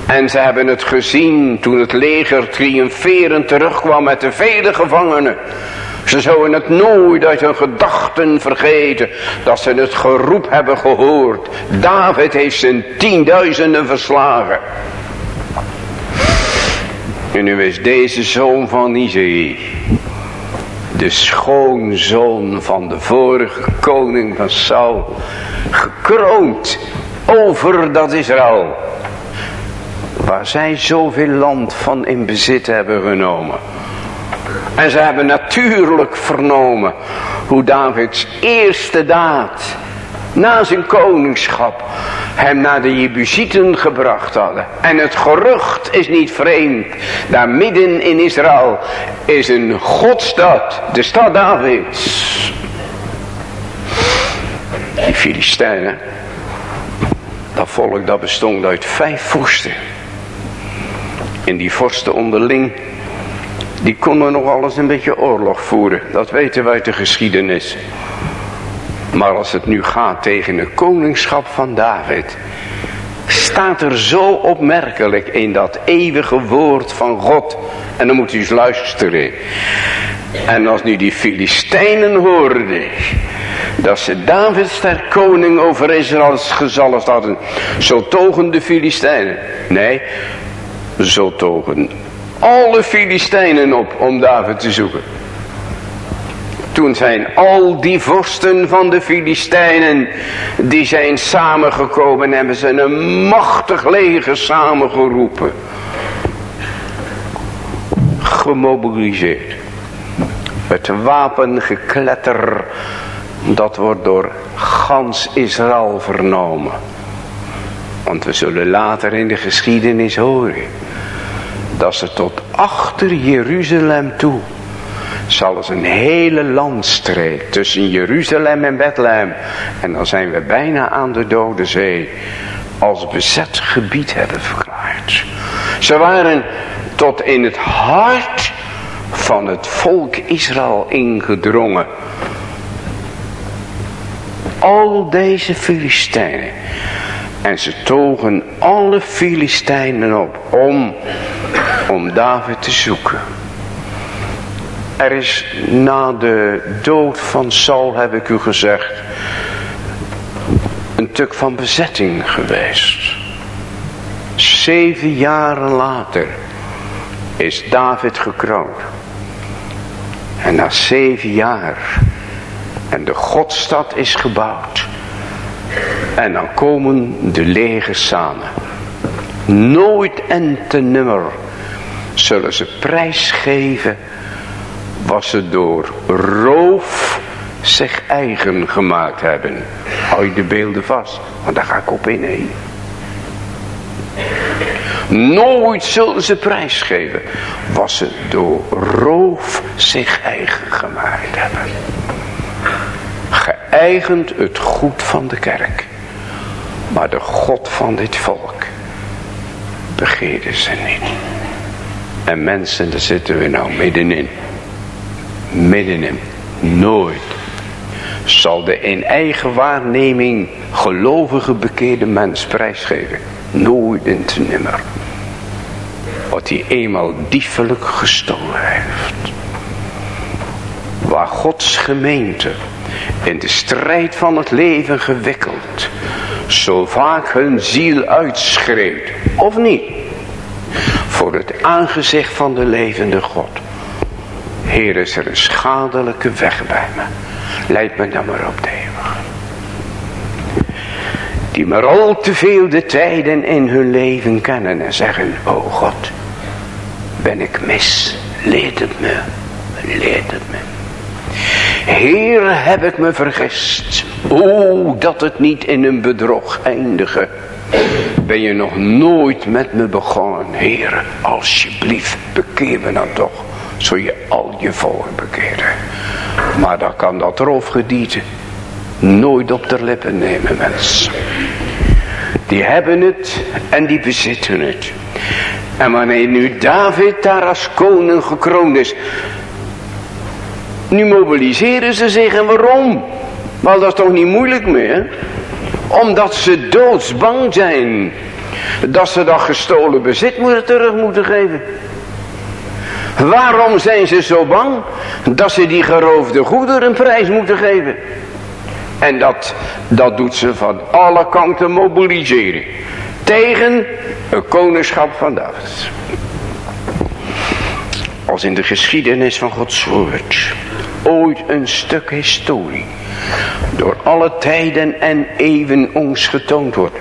En ze hebben het gezien toen het leger triomferend terugkwam met de vele gevangenen. Ze zouden het nooit uit hun gedachten vergeten dat ze het geroep hebben gehoord. David heeft zijn tienduizenden verslagen. En nu is deze zoon van Isaïe, de schoonzoon van de vorige koning van Saul, gekroond over dat Israël. Waar zij zoveel land van in bezit hebben genomen. En ze hebben natuurlijk vernomen hoe Davids eerste daad na zijn koningschap hem naar de Jebusieten gebracht hadden. En het gerucht is niet vreemd. Daar midden in Israël is een godstad, de stad Davids. Die Filistijnen, dat volk dat bestond uit vijf vorsten. En die vorsten onderling, die konden nog alles een beetje oorlog voeren. Dat weten wij uit de geschiedenis. Maar als het nu gaat tegen het koningschap van David, staat er zo opmerkelijk in dat eeuwige woord van God. En dan moet u eens luisteren. En als nu die Filistijnen hoorden, dat ze David ter koning over Israëls gezalfd hadden, zo togen de Filistijnen. Nee, zo togen alle Filistijnen op om David te zoeken. Toen zijn al die vorsten van de Filistijnen, die zijn samengekomen en hebben ze een machtig leger samengeroepen. Gemobiliseerd. Het wapengekletter, dat wordt door gans Israël vernomen. Want we zullen later in de geschiedenis horen, dat ze tot achter Jeruzalem toe zal eens een hele landstreek tussen Jeruzalem en Bethlehem. En dan zijn we bijna aan de Dode Zee. Als bezet gebied hebben verklaard. Ze waren tot in het hart van het volk Israël ingedrongen. Al deze Filistijnen. En ze togen alle Filistijnen op om, om David te zoeken. Er is na de dood van Saul, heb ik u gezegd, een tuk van bezetting geweest. Zeven jaren later is David gekroond. En na zeven jaar en de Godstad is gebouwd. En dan komen de legers samen. Nooit en te nummer zullen ze prijsgeven was ze door roof zich eigen gemaakt hebben. Hou je de beelden vast, want daar ga ik op in. Nooit zullen ze prijsgeven. Was ze door roof zich eigen gemaakt hebben. Geëigend het goed van de kerk. Maar de God van dit volk. Begeerden ze niet. En mensen, daar zitten we nou middenin middenin. Nooit zal de in eigen waarneming gelovige bekeerde mens prijsgeven. Nooit in nimmer. Wat hij eenmaal diefelijk gestolen heeft. Waar Gods gemeente in de strijd van het leven gewikkeld. Zo vaak hun ziel uitschreeuwt. Of niet. Voor het aangezicht van de levende God Heer, is er een schadelijke weg bij me. Leid me dan maar op de eeuwige. Die maar al te veel de tijden in hun leven kennen en zeggen, oh God, ben ik mis, leed het me, leed het me. Heer, heb ik me vergist. O, dat het niet in een bedrog eindige. Ben je nog nooit met me begonnen, Heer, alsjeblieft, bekeer me dan toch zo je al je volk bekeren. Maar dan kan dat roofgedierte nooit op de lippen nemen mensen. Die hebben het en die bezitten het. En wanneer nu David daar als koning gekroond is. Nu mobiliseren ze zich en waarom? Maar dat is toch niet moeilijk meer. Omdat ze doodsbang zijn. Dat ze dat gestolen bezit moeten terug moeten geven. Waarom zijn ze zo bang? Dat ze die geroofde goederen een prijs moeten geven. En dat, dat doet ze van alle kanten mobiliseren. Tegen het koningschap van David. Als in de geschiedenis van Gods woord. Ooit een stuk historie. Door alle tijden en eeuwen ons getoond wordt.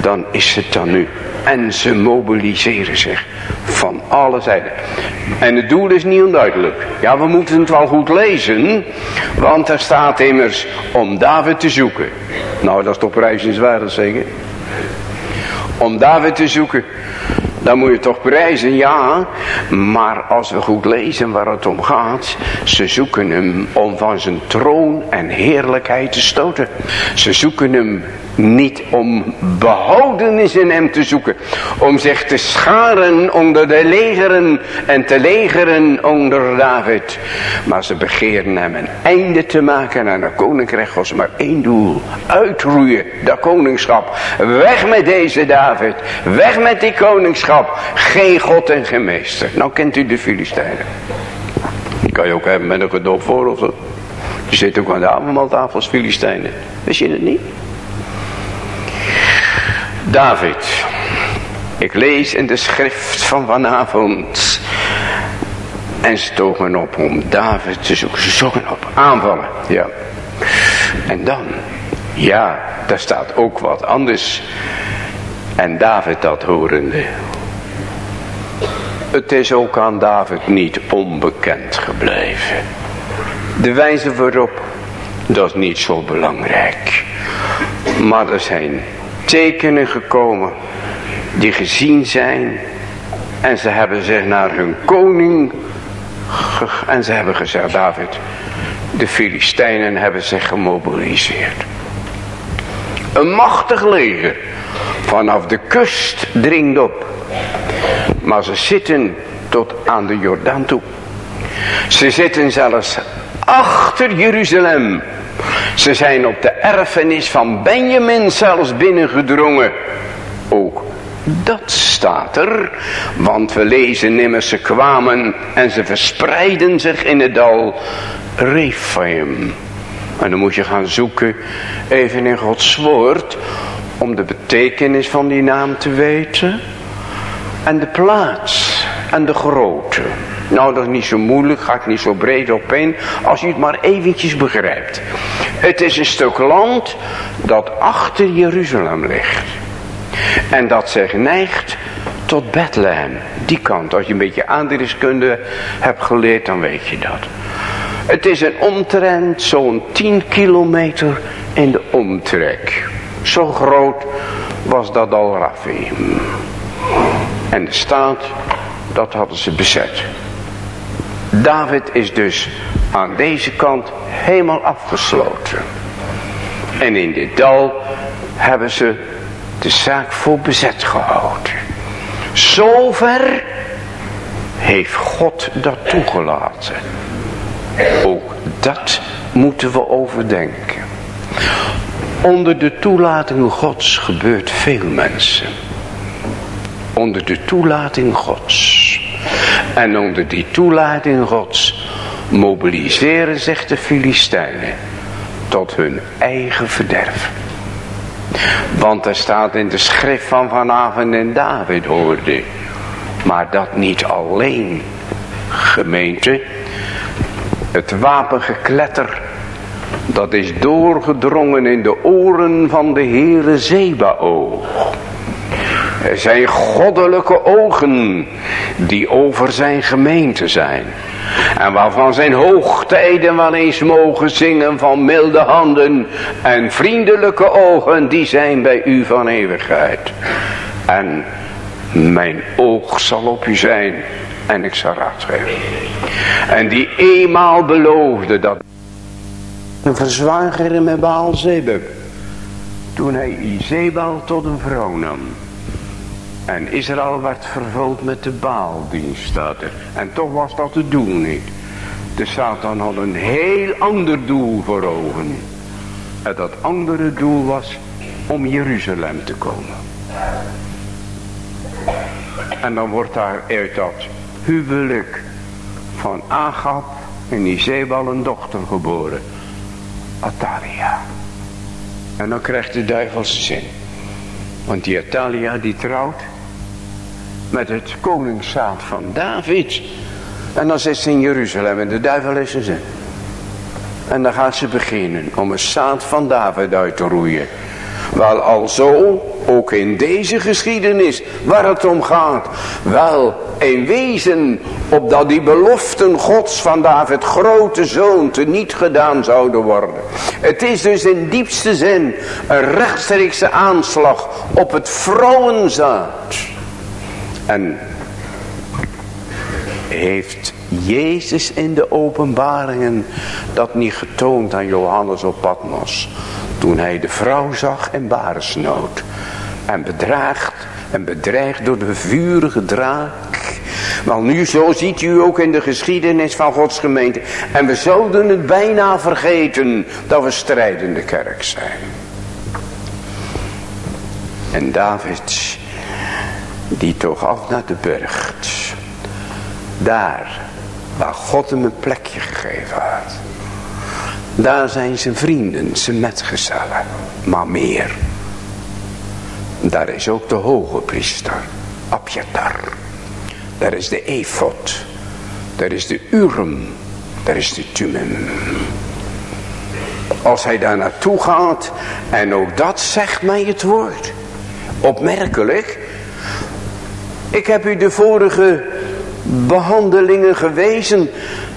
Dan is het dan nu. En ze mobiliseren zich van alle zijden. En het doel is niet onduidelijk. Ja, we moeten het wel goed lezen. Want er staat immers om David te zoeken. Nou, dat is toch prijzenswaardig zeker? Om David te zoeken. Dan moet je toch prijzen, ja. Maar als we goed lezen waar het om gaat. Ze zoeken hem om van zijn troon en heerlijkheid te stoten. Ze zoeken hem niet om behoudenis in hem te zoeken. Om zich te scharen onder de legeren en te legeren onder David. Maar ze begeren hem een einde te maken aan het koninkrijk was maar één doel. Uitroeien, dat koningschap. Weg met deze David. Weg met die koningschap. Geen God en geen meester. Nou kent u de Filistijnen. Die kan je ook hebben met een gedoop voor of. Die zit ook aan de avondmaaltafel als Filistijnen. Wist je het niet? David. Ik lees in de schrift van vanavond. En ze togen op om David te zoeken. Ze zoeken op aanvallen. Ja. En dan. Ja, daar staat ook wat anders. En David dat horende. Het is ook aan David niet onbekend gebleven. De wijze waarop, dat is niet zo belangrijk. Maar er zijn tekenen gekomen die gezien zijn. En ze hebben zich naar hun koning en ze hebben gezegd, David, de Filistijnen hebben zich gemobiliseerd. Een machtig leger vanaf de kust dringt op. Maar ze zitten tot aan de Jordaan toe. Ze zitten zelfs achter Jeruzalem. Ze zijn op de erfenis van Benjamin zelfs binnengedrongen. Ook dat staat er, want we lezen immers ze kwamen en ze verspreiden zich in het dal Rephaim. En dan moet je gaan zoeken, even in Gods woord, om de betekenis van die naam te weten. En de plaats en de grootte. Nou, dat is niet zo moeilijk, ga ik niet zo breed op in, als je het maar eventjes begrijpt. Het is een stuk land dat achter Jeruzalem ligt. En dat zich neigt tot Bethlehem. Die kant, als je een beetje aandrijfskunde hebt geleerd, dan weet je dat. Het is een omtrent zo'n 10 kilometer in de omtrek. Zo groot was dat al Raphim. En de staat, dat hadden ze bezet. David is dus aan deze kant helemaal afgesloten. En in dit dal hebben ze de zaak voor bezet gehouden. Zover heeft God dat toegelaten. Ook dat moeten we overdenken. Onder de toelating Gods gebeurt veel mensen. Onder de toelating Gods. En onder die toelating Gods mobiliseren zich de Filistijnen tot hun eigen verderf. Want er staat in de schrift van vanavond en David hoorde. Maar dat niet alleen, gemeente. Het wapengekletter, dat is doorgedrongen in de oren van de Heere Zebaoog. Zijn goddelijke ogen die over zijn gemeente zijn. En waarvan zijn hoogtijden wel eens mogen zingen van milde handen en vriendelijke ogen die zijn bij u van eeuwigheid. En mijn oog zal op u zijn en ik zal raad geven. En die eenmaal beloofde dat een verzwageren met Baal. Toen hij Izebel tot een vrouw nam. En Israël werd vervuld met de baaldienst, staat er. En toch was dat het doel niet. De Satan had een heel ander doel voor ogen. En dat andere doel was om Jeruzalem te komen. En dan wordt daar uit dat huwelijk van Agab en Izebal een dochter geboren. Atalia. En dan krijgt de duivel zin. Want die Atalia die trouwt met het koningszaad van David. En dan zit ze in Jeruzalem en de duivel is zin. En dan gaat ze beginnen om een zaad van David uit te roeien. Wel alzo, ook in deze geschiedenis waar het om gaat. Wel, in wezen, opdat die beloften gods van David grote zoon te niet gedaan zouden worden. Het is dus in diepste zin een rechtstreekse aanslag op het vrouwenzaad. En heeft Jezus in de openbaringen dat niet getoond aan Johannes op Patmos. Toen hij de vrouw zag in baresnood. En bedraagt en bedreigd door de vurige draak. Maar nu zo ziet u ook in de geschiedenis van Gods gemeente. En we zouden het bijna vergeten dat we strijdende kerk zijn. En David, die toch af naar de berg. Daar, waar God hem een plekje gegeven had. Daar zijn zijn vrienden, zijn metgezellen, maar meer. Daar is ook de hoge priester, Abjatar. Daar is de efot. Daar is de urum. Daar is de tumim. Als hij daar naartoe gaat, en ook dat zegt mij het woord. Opmerkelijk. Ik heb u de vorige behandelingen gewezen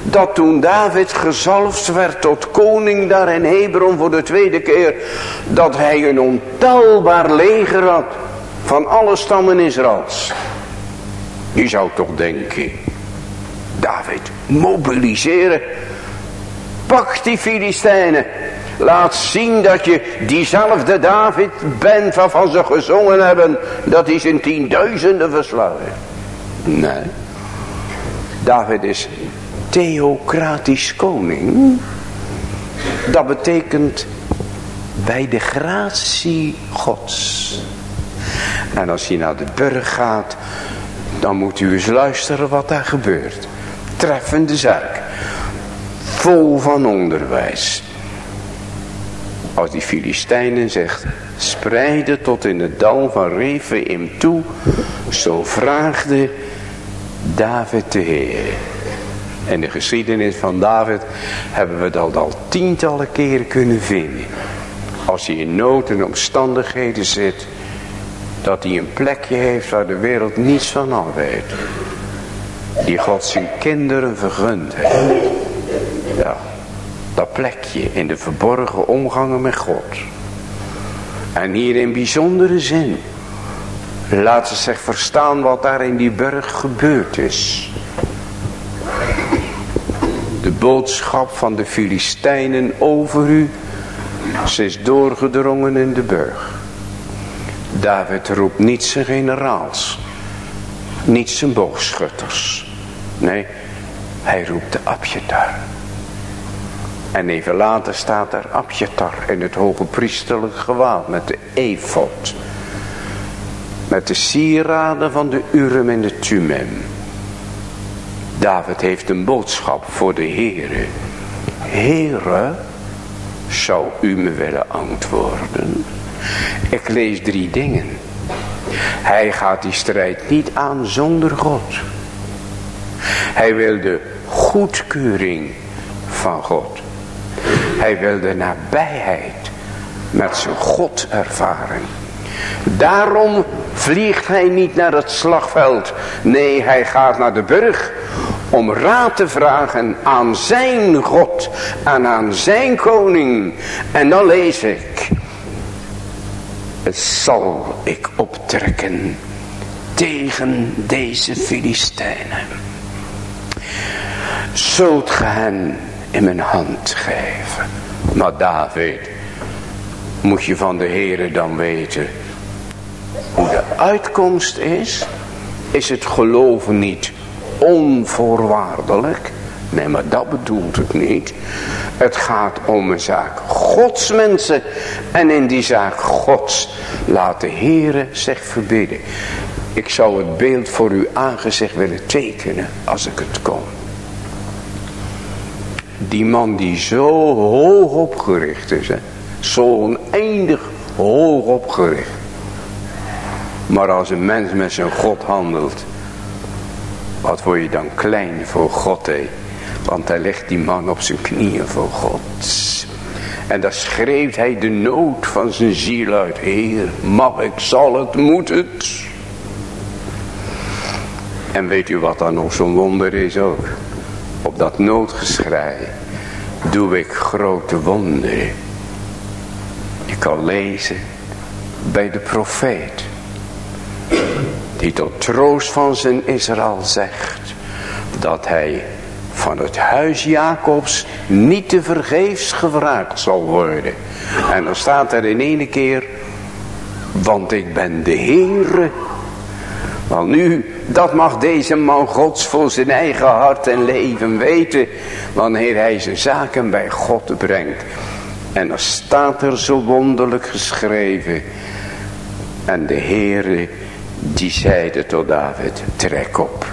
dat toen David gezalfd werd tot koning daar in Hebron voor de tweede keer, dat hij een ontelbaar leger had van alle stammen Israëls. Je zou toch denken, David, mobiliseren, pak die Filistijnen, laat zien dat je diezelfde David bent waarvan ze gezongen hebben, dat hij zijn tienduizenden verslagen. Nee, David is theocratisch koning. Dat betekent bij de gratie gods. En als je naar de burg gaat, dan moet u eens luisteren wat daar gebeurt. Treffende zaak. Vol van onderwijs. Als die Filistijnen zegt, spreide tot in het dal van Rephaim toe, zo vraagde David de Heer. In de geschiedenis van David hebben we dat al tientallen keren kunnen vinden. Als hij in nood en omstandigheden zit. Dat hij een plekje heeft waar de wereld niets van al weet. Die God zijn kinderen vergund heeft. Dat plekje in de verborgen omgangen met God. En hier in bijzondere zin. Laat ze zich verstaan wat daar in die berg gebeurd is de boodschap van de Filistijnen over u. Ze is doorgedrongen in de burg. David roept niet zijn generaals. Niet zijn boogschutters. Nee, hij roept de Abjatar. En even later staat er Abjatar in het hoge priesterlijk gewaad met de efot. Met de sieraden van de Urim en de Tumim. David heeft een boodschap voor de Heere. Heere, zou u me willen antwoorden? Ik lees drie dingen. Hij gaat die strijd niet aan zonder God. Hij wil de goedkeuring van God. Hij wil de nabijheid met zijn God ervaren. Daarom vliegt hij niet naar het slagveld. Nee, hij gaat naar de burg om raad te vragen aan zijn God en aan zijn koning. En dan lees ik. Zal ik optrekken tegen deze Filistijnen. Zult ge hen in mijn hand geven. Maar David, moet je van de Heere dan weten. Hoe de uitkomst is, is het geloven niet onvoorwaardelijk. Nee, maar dat bedoelt het niet. Het gaat om een zaak Gods mensen. En in die zaak Gods laat de Heere zich verbidden. Ik zou het beeld voor uw aangezicht willen tekenen als ik het kon. Die man die zo hoog opgericht is. Hè? Zo oneindig hoog opgericht. Maar als een mens met zijn God handelt. Wat word je dan klein voor God hé. Want hij legt die man op zijn knieën voor God. En dan schreeuwt hij de nood van zijn ziel uit. Heer, mag ik, zal het, moet het. En weet u wat dan nog zo'n wonder is ook? Op dat noodgeschrei doe ik grote wonderen. Je kan lezen bij de profeet. Die tot troost van zijn Israël zegt. Dat hij van het huis Jacobs niet te vergeefs gevraagd zal worden. En dan staat er in ene keer. Want ik ben de Heere. Want nu, dat mag deze man gods voor zijn eigen hart en leven weten. Wanneer hij zijn zaken bij God brengt. En dan staat er zo wonderlijk geschreven. En de Heere die zeide tot David, trek op.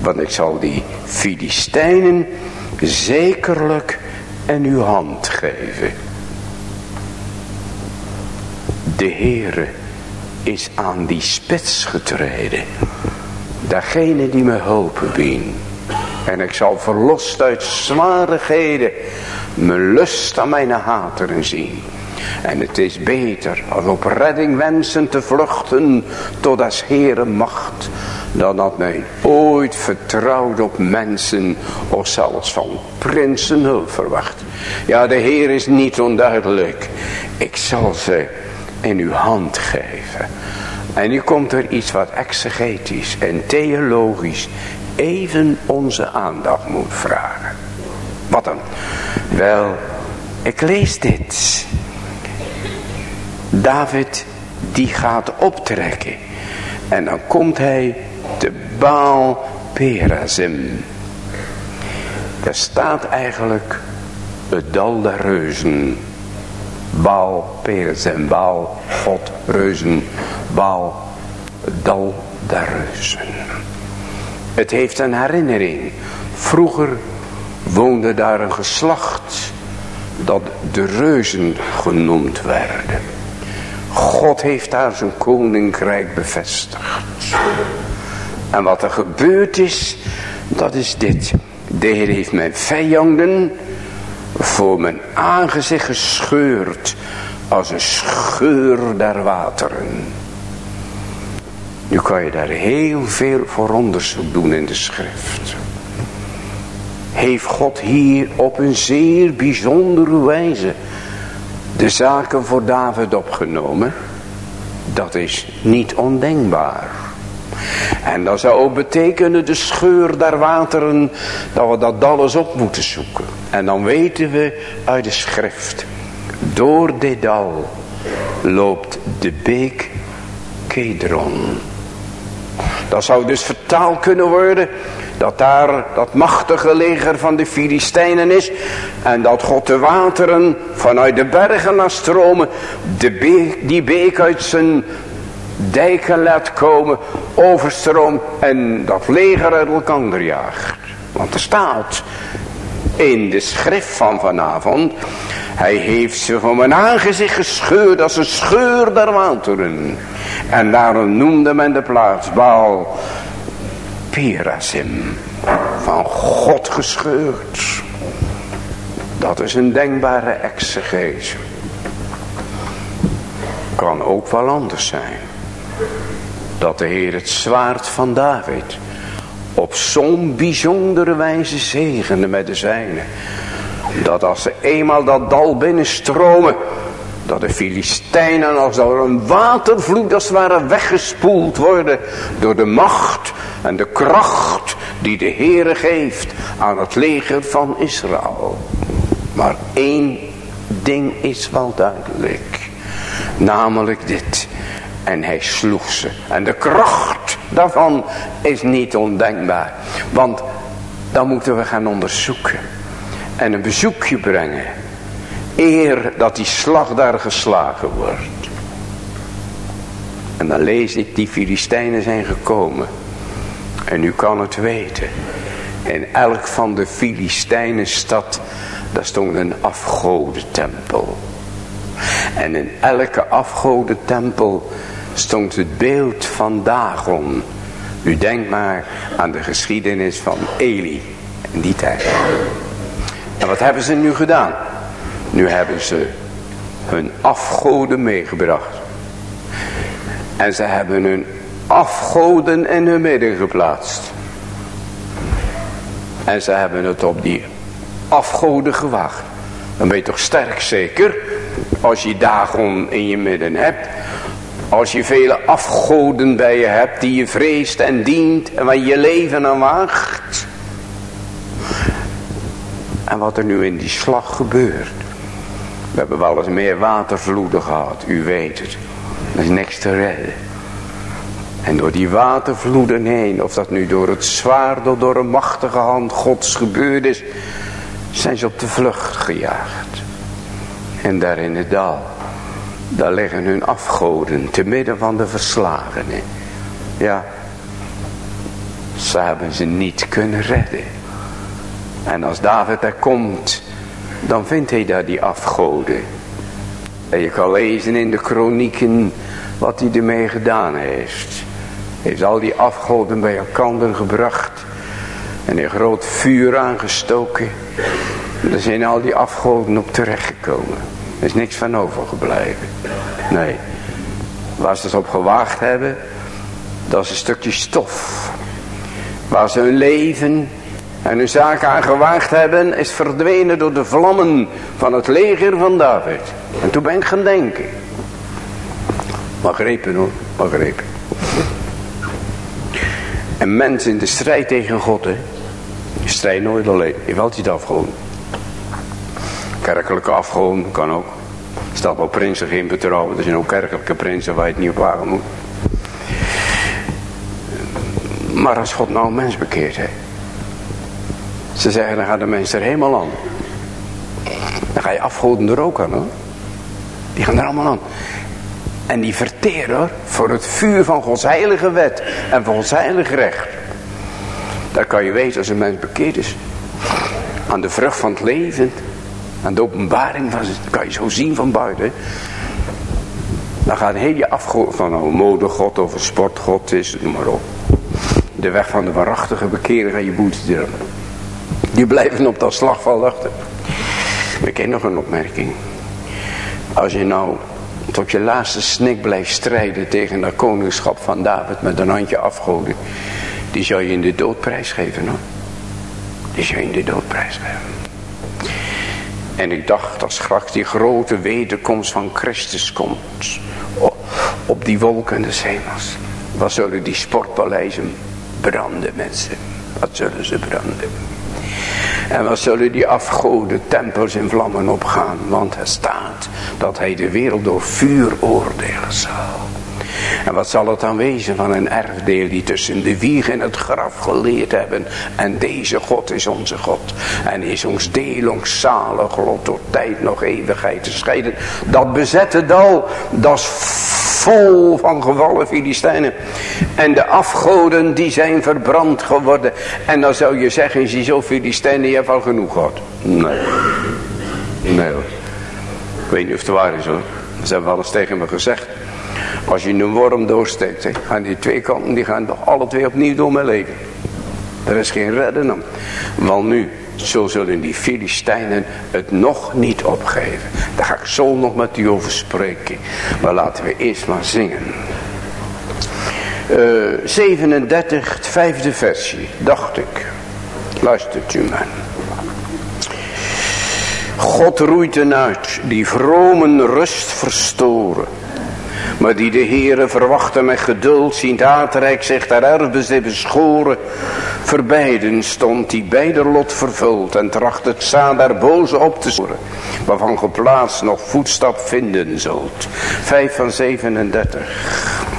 Want ik zal die Filistijnen zekerlijk in uw hand geven. De Heere is aan die spits getreden. Degene die me hulp biedt. En ik zal verlost uit zwaarigheden mijn lust aan mijn hateren zien. En het is beter als op redding wensen te vluchten tot als Heere macht. Dan dat men ooit vertrouwd op mensen of zelfs van prinsen hulp verwacht. Ja de Heer is niet onduidelijk. Ik zal ze in uw hand geven. En nu komt er iets wat exegetisch en theologisch even onze aandacht moet vragen. Wat dan? Wel, ik lees dit. David die gaat optrekken. En dan komt hij te Baal Perazim. Daar staat eigenlijk het dal der reuzen. Baal Perazim, Baal, God, reuzen, Baal, dal der reuzen. Het heeft een herinnering. Vroeger woonde daar een geslacht dat de reuzen genoemd werden. God heeft daar zijn koninkrijk bevestigd. En wat er gebeurd is, dat is dit. De Heer heeft mijn vijanden voor mijn aangezicht gescheurd als een scheur der wateren. Nu kan je daar heel veel voor onderzoek doen in de schrift. Heeft God hier op een zeer bijzondere wijze de zaken voor David opgenomen. Dat is niet ondenkbaar. En dat zou ook betekenen de scheur der wateren, dat we dat alles op moeten zoeken. En dan weten we uit de schrift, door dit dal loopt de beek Kedron. Dat zou dus vertaald kunnen worden dat daar dat machtige leger van de Filistijnen is. En dat God de wateren vanuit de bergen naar stromen. De beek, die beek uit zijn dijken laat komen. Overstroomt. En dat leger uit elkaar jaagt. Want er staat in de schrift van vanavond. Hij heeft ze van mijn aangezicht gescheurd als een scheur der wateren. En daarom noemde men de plaats Baal Perazim. Van God gescheurd. Dat is een denkbare exegese. Kan ook wel anders zijn. Dat de Heer het zwaard van David op zo'n bijzondere wijze zegende met de zijne. Dat als ze eenmaal dat dal binnenstromen, dat de Filistijnen als door een watervloed als het ware weggespoeld worden door de macht en de kracht die de Heere geeft aan het leger van Israël. Maar één ding is wel duidelijk. Namelijk dit. En hij sloeg ze. En de kracht daarvan is niet ondenkbaar. Want Dan moeten we gaan onderzoeken. En een bezoekje brengen. Eer dat die slag daar geslagen wordt. En dan lees ik, die Filistijnen zijn gekomen. En u kan het weten. In elk van de Filistijnenstad, daar stond een afgodentempel. En in elke afgodentempel stond het beeld van Dagon. U denkt maar aan de geschiedenis van Eli in die tijd. En wat hebben ze nu gedaan? Nu hebben ze hun afgoden meegebracht. En ze hebben hun afgoden in hun midden geplaatst. En ze hebben het op die afgoden gewacht. Dan ben je toch sterk zeker. Als je Dagon in je midden hebt. Als je vele afgoden bij je hebt die je vreest en dient. En waar je leven aan wacht. En wat er nu in die slag gebeurt. We hebben wel eens meer watervloeden gehad. U weet het. Er is niks te redden. En door die watervloeden heen, of dat nu door het zwaard of door een machtige hand gods gebeurd is, zijn ze op de vlucht gejaagd. En daar in het dal, daar liggen hun afgoden te midden van de verslagenen. Ja, ze hebben ze niet kunnen redden. En als David er komt, dan vindt hij daar die afgoden. En je kan lezen in de kronieken wat hij ermee gedaan heeft. Heeft al die afgoden bij elkaar gebracht. En een groot vuur aangestoken. En daar zijn al die afgoden op terechtgekomen. Er is niks van overgebleven. Nee. Waar ze het op gewaagd hebben. Dat is een stukje stof. Waar ze hun leven en hun zaken aan gewaagd hebben. Is verdwenen door de vlammen van het leger van David. En toen ben ik gaan denken. Begrepen hoor. Begrepen. En mensen in de strijd tegen God, hè. Je nooit alleen. Je wilt het afgewoon. Kerkelijke afgewoon kan ook. Staat wel prinsen geen betrouwen. Er zijn ook kerkelijke prinsen waar je het niet op wagen moet. Maar als God nou een mens bekeert, hè. Ze zeggen, dan gaat de mens er helemaal aan. Dan ga je afgoden er ook aan, hoor. Die gaan er allemaal aan. En die verteren voor het vuur van Gods heilige wet. En van Gods heilige recht. Daar kan je weten als een mens bekeerd is. Aan de vrucht van het leven. Aan de openbaring van kan je zo zien van buiten. Dan gaat heel je afgod van een modegod of een sportgod is. Noem maar op. De weg van de waarachtige bekering aan je boete Die blijven op dat slagval achter. Ik ken nog een opmerking. Als je nou tot je laatste snik blijft strijden tegen dat koningschap van David met een handje afgoden. Die zou je in de doodprijs geven hoor. Die zou je in de doodprijs geven. En ik dacht als straks die grote wederkomst van Christus komt. Op die wolken des hemels. Wat zullen die sportpaleizen branden mensen. Wat zullen ze branden. En wat zullen die afgoden tempels in vlammen opgaan. Want het staat dat hij de wereld door vuur oordelen zal. En wat zal het dan wezen van een erfdeel die tussen de wieg en het graf geleerd hebben. En deze God is onze God. En is ons deel, ons zalig lot door tijd nog eeuwigheid te scheiden. Dat bezette dal, dat is vol van gevallen Filistijnen. En de afgoden die zijn verbrand geworden. En dan zou je zeggen, ziezo Filistijnen, je hebt al genoeg gehad. Nee. Nee hoor. Ik weet niet of het waar is hoor. Ze hebben eens tegen me gezegd. Als je een worm doorsteekt, gaan die twee kanten, die gaan toch alle twee opnieuw door mijn leven. Er is geen redden om. Want nu, zo zullen die Filistijnen het nog niet opgeven. Daar ga ik zo nog met u over spreken. Maar laten we eerst maar zingen. Uh, 37, het vijfde versie, dacht ik. Luistert u maar. God roeit hen uit, die vromen rust verstoren. Maar die de Heere verwachten met geduld, zien aardrijk zich daar erfbezit beschoren. Verbeiden stond die beider lot vervuld en tracht het zaad daar boze op te sporen. Waarvan geplaatst nog voetstap vinden zult. 5 van 37.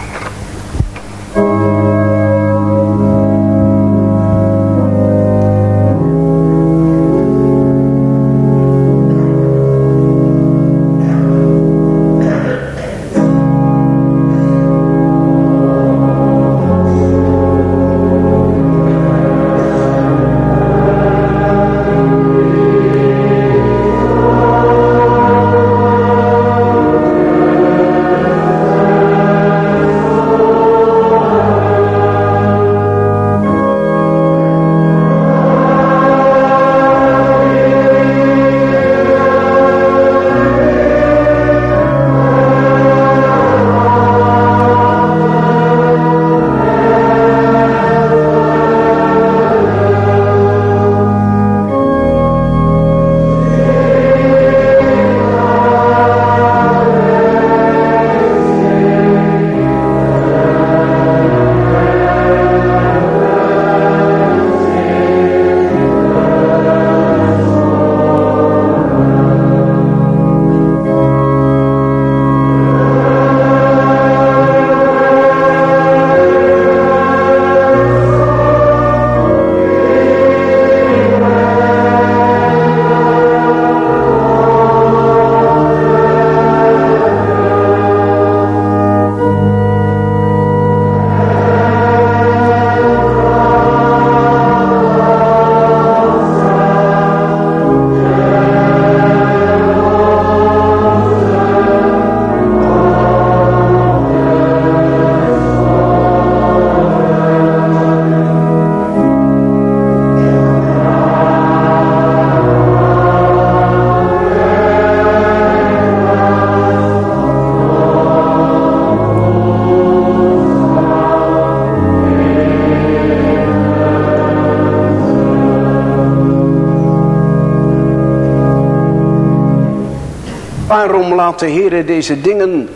Waarom laat de Heer deze dingen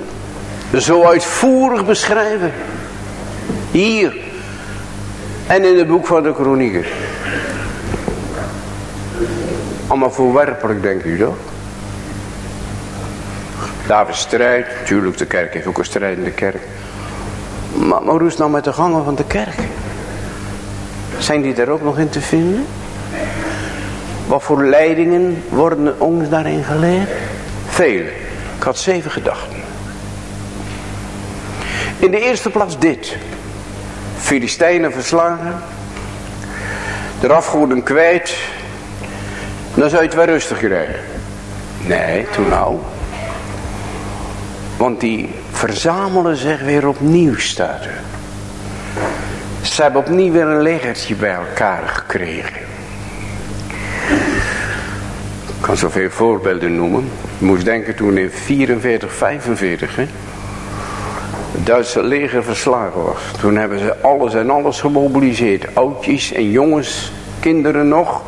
zo uitvoerig beschrijven? Hier en in het boek van de kronieken. Allemaal voorwerpelijk denk u toch? David strijd, natuurlijk de kerk heeft ook een strijdende kerk. Maar, maar hoe is het nou met de gangen van de kerk? Zijn die daar ook nog in te vinden? Wat voor leidingen worden ons daarin geleerd? Vele. Ik had zeven gedachten. In de eerste plaats dit. Filistijnen verslagen. De afgoeden kwijt. Dan zou je het wel rustig krijgen. Nee, toen nou. Want die verzamelen zich weer opnieuw staat. Ze hebben opnieuw weer een legertje bij elkaar gekregen. Ik kan zoveel voorbeelden noemen. Moest denken toen in 44, 45 hè, het Duitse leger verslagen was. Toen hebben ze alles en alles gemobiliseerd. Oudjes en jongens, kinderen nog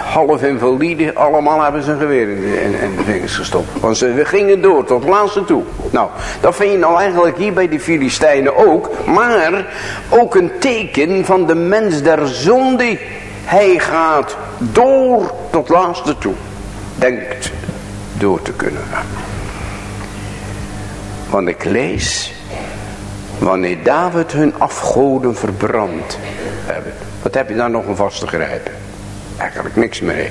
half invalide, allemaal hebben ze een geweer in, de vingers gestopt. Want ze gingen door tot laatste toe. Nou, dat vind je nou eigenlijk hier bij de Filistijnen ook. Maar ook een teken van de mens der zonde. Hij gaat door tot laatste toe. Denkt door te kunnen gaan. Want ik lees, wanneer David hun afgoden verbrand hebben. Wat heb je daar nog een vaste grijpen? Eigenlijk niks meer.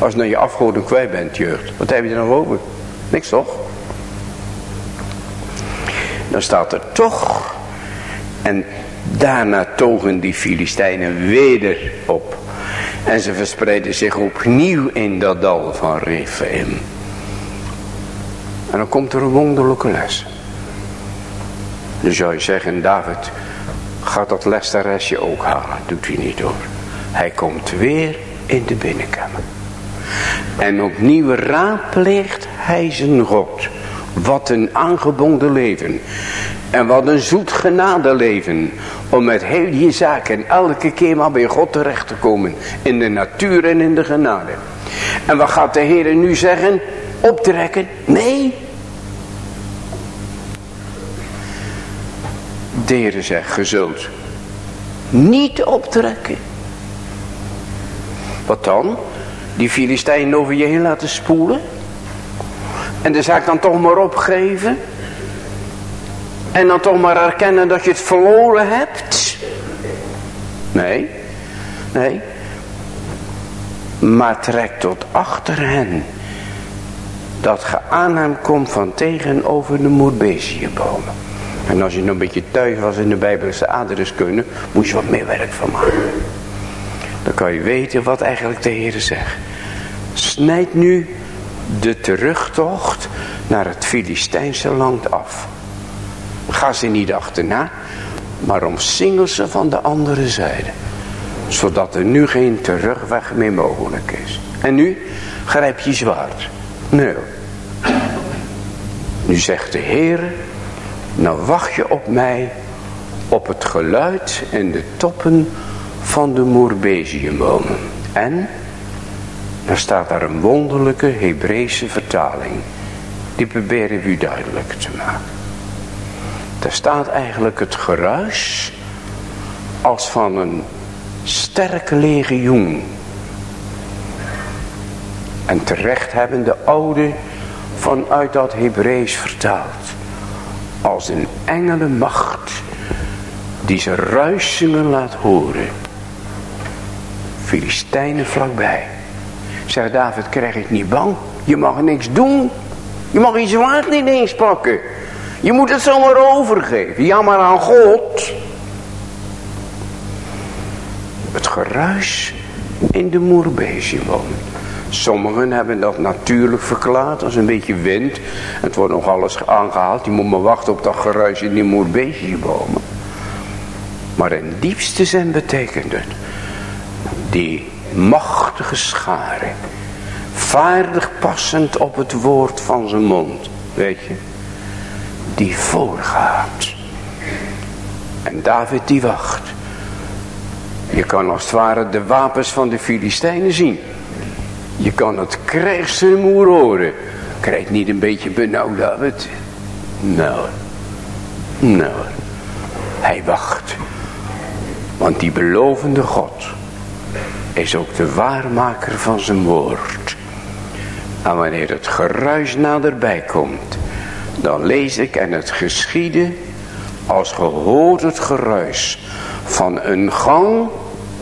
Als je nou je afgoden kwijt bent, jeugd. Wat heb je er nog over? Niks toch? Dan staat er toch. En daarna togen die Filistijnen weder op. En ze verspreidden zich opnieuw in dat dal van Rephaim. En dan komt er een wonderlijke les. Dan zou je zeggen, David, gaat dat lesrestje ook halen. Doet hij niet hoor. Hij komt weer in de binnenkamer. En opnieuw raadpleegt hij zijn God. Wat een aangebonden leven. En wat een zoet genade leven. Om met heel je zaken elke keer maar bij God terecht te komen. In de natuur en in de genade. En wat gaat de Heer nu zeggen? Optrekken? Nee. De Heer zegt, gezult. Niet optrekken. Wat dan? Die Filistijnen over je heen laten spoelen? En de zaak dan toch maar opgeven? En dan toch maar erkennen dat je het verloren hebt? Nee, nee. Maar trek tot achter hen. Dat ge aan hem komt van tegenover de moerbezieënbomen. En als je nog een beetje thuis was in de Bijbelse adreskunde, moest je wat meer werk van maken. Dan kan je weten wat eigenlijk de Heer zegt. Snijd nu de terugtocht naar het Filistijnse land af. Ga ze niet achterna, maar omsingel ze van de andere zijde. Zodat er nu geen terugweg meer mogelijk is. En nu grijp je zwaard. Nee. Nu zegt de Heer, nou wacht je op mij, op het geluid en de toppen van de Moerbeziumbomen. En dan staat daar een wonderlijke Hebreeuwse vertaling. Die proberen we u duidelijk te maken. Daar staat eigenlijk het geruis als van een sterke legioen. En terecht hebben de oude vanuit dat Hebreeuws vertaald. Als een engelenmacht die ze ruisingen laat horen. Filistijnen vlakbij. Zegt David, krijg ik niet bang? Je mag niks doen. Je mag je zwaard niet eens pakken. Je moet het zomaar overgeven. Ja, maar aan God. Het geruis in de moerbeestje wonen. Sommigen hebben dat natuurlijk verklaard als een beetje wind. Het wordt nog alles aangehaald. Je moet maar wachten op dat geruis in die moerbeestjebomen. Maar in diepste zin betekent het die machtige schare, vaardig passend op het woord van zijn mond, weet je, die voorgaat. En David die wacht. Je kan als het ware de wapens van de Filistijnen zien. Je kan het krijgsrumoer horen. Krijg niet een beetje benauwd, David? Nou, nou, hij wacht. Want die belovende God is ook de waarmaker van zijn woord. En wanneer het geruis naderbij komt, dan lees ik en het geschieden als gehoord het geruis van een gang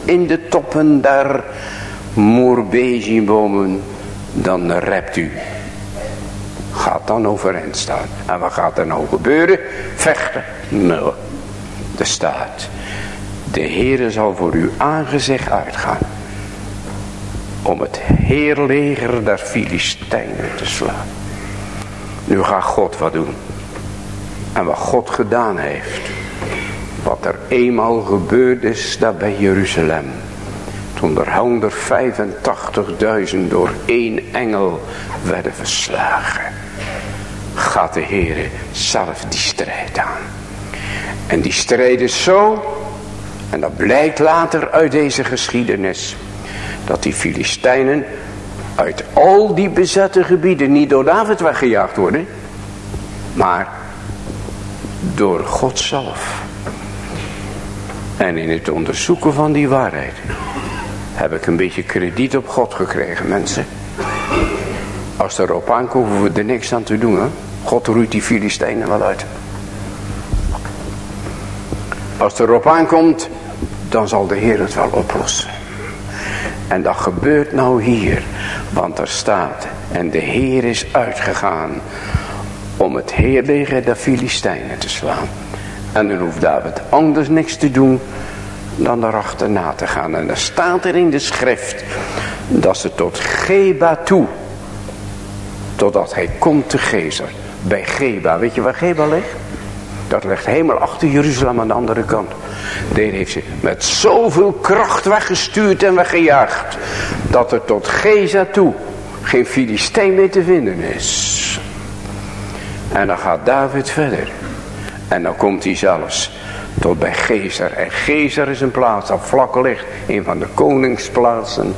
in de toppen der moerbeziebomen, dan rept u. Gaat dan overeind staan. En wat gaat er nou gebeuren? Vechten? Nou, er staat. De Heere zal voor uw aangezicht uitgaan. Om het heerleger der Filistijnen te slaan. Nu gaat God wat doen. En wat God gedaan heeft. Wat er eenmaal gebeurd is daar bij Jeruzalem. Toen er 185.000 door één engel werden verslagen. Gaat de Heer zelf die strijd aan. En die strijd is zo. En dat blijkt later uit deze geschiedenis. Dat die Filistijnen uit al die bezette gebieden niet door David weggejaagd worden. Maar door God zelf. En in het onderzoeken van die waarheid heb ik een beetje krediet op God gekregen mensen. Als er erop aankomt hoeven we er niks aan te doen. Hè? God roeit die Filistijnen wel uit. Als er erop aankomt, dan zal de Heer het wel oplossen. En dat gebeurt nou hier. Want er staat, en de Heer is uitgegaan om het heerleger der Filistijnen te slaan. En dan hoeft David anders niks te doen dan na te gaan. En dan staat er in de schrift dat ze tot Geba toe, totdat hij komt te Gezer. Bij Geba, weet je waar Geba ligt? Dat ligt helemaal achter Jeruzalem aan de andere kant. Deze heeft ze met zoveel kracht weggestuurd en weggejaagd. Dat er tot Geza toe geen Filistijn meer te vinden is. En dan gaat David verder. En dan komt hij zelfs tot bij Gezer. En Gezer is een plaats dat vlak ligt. Een van de koningsplaatsen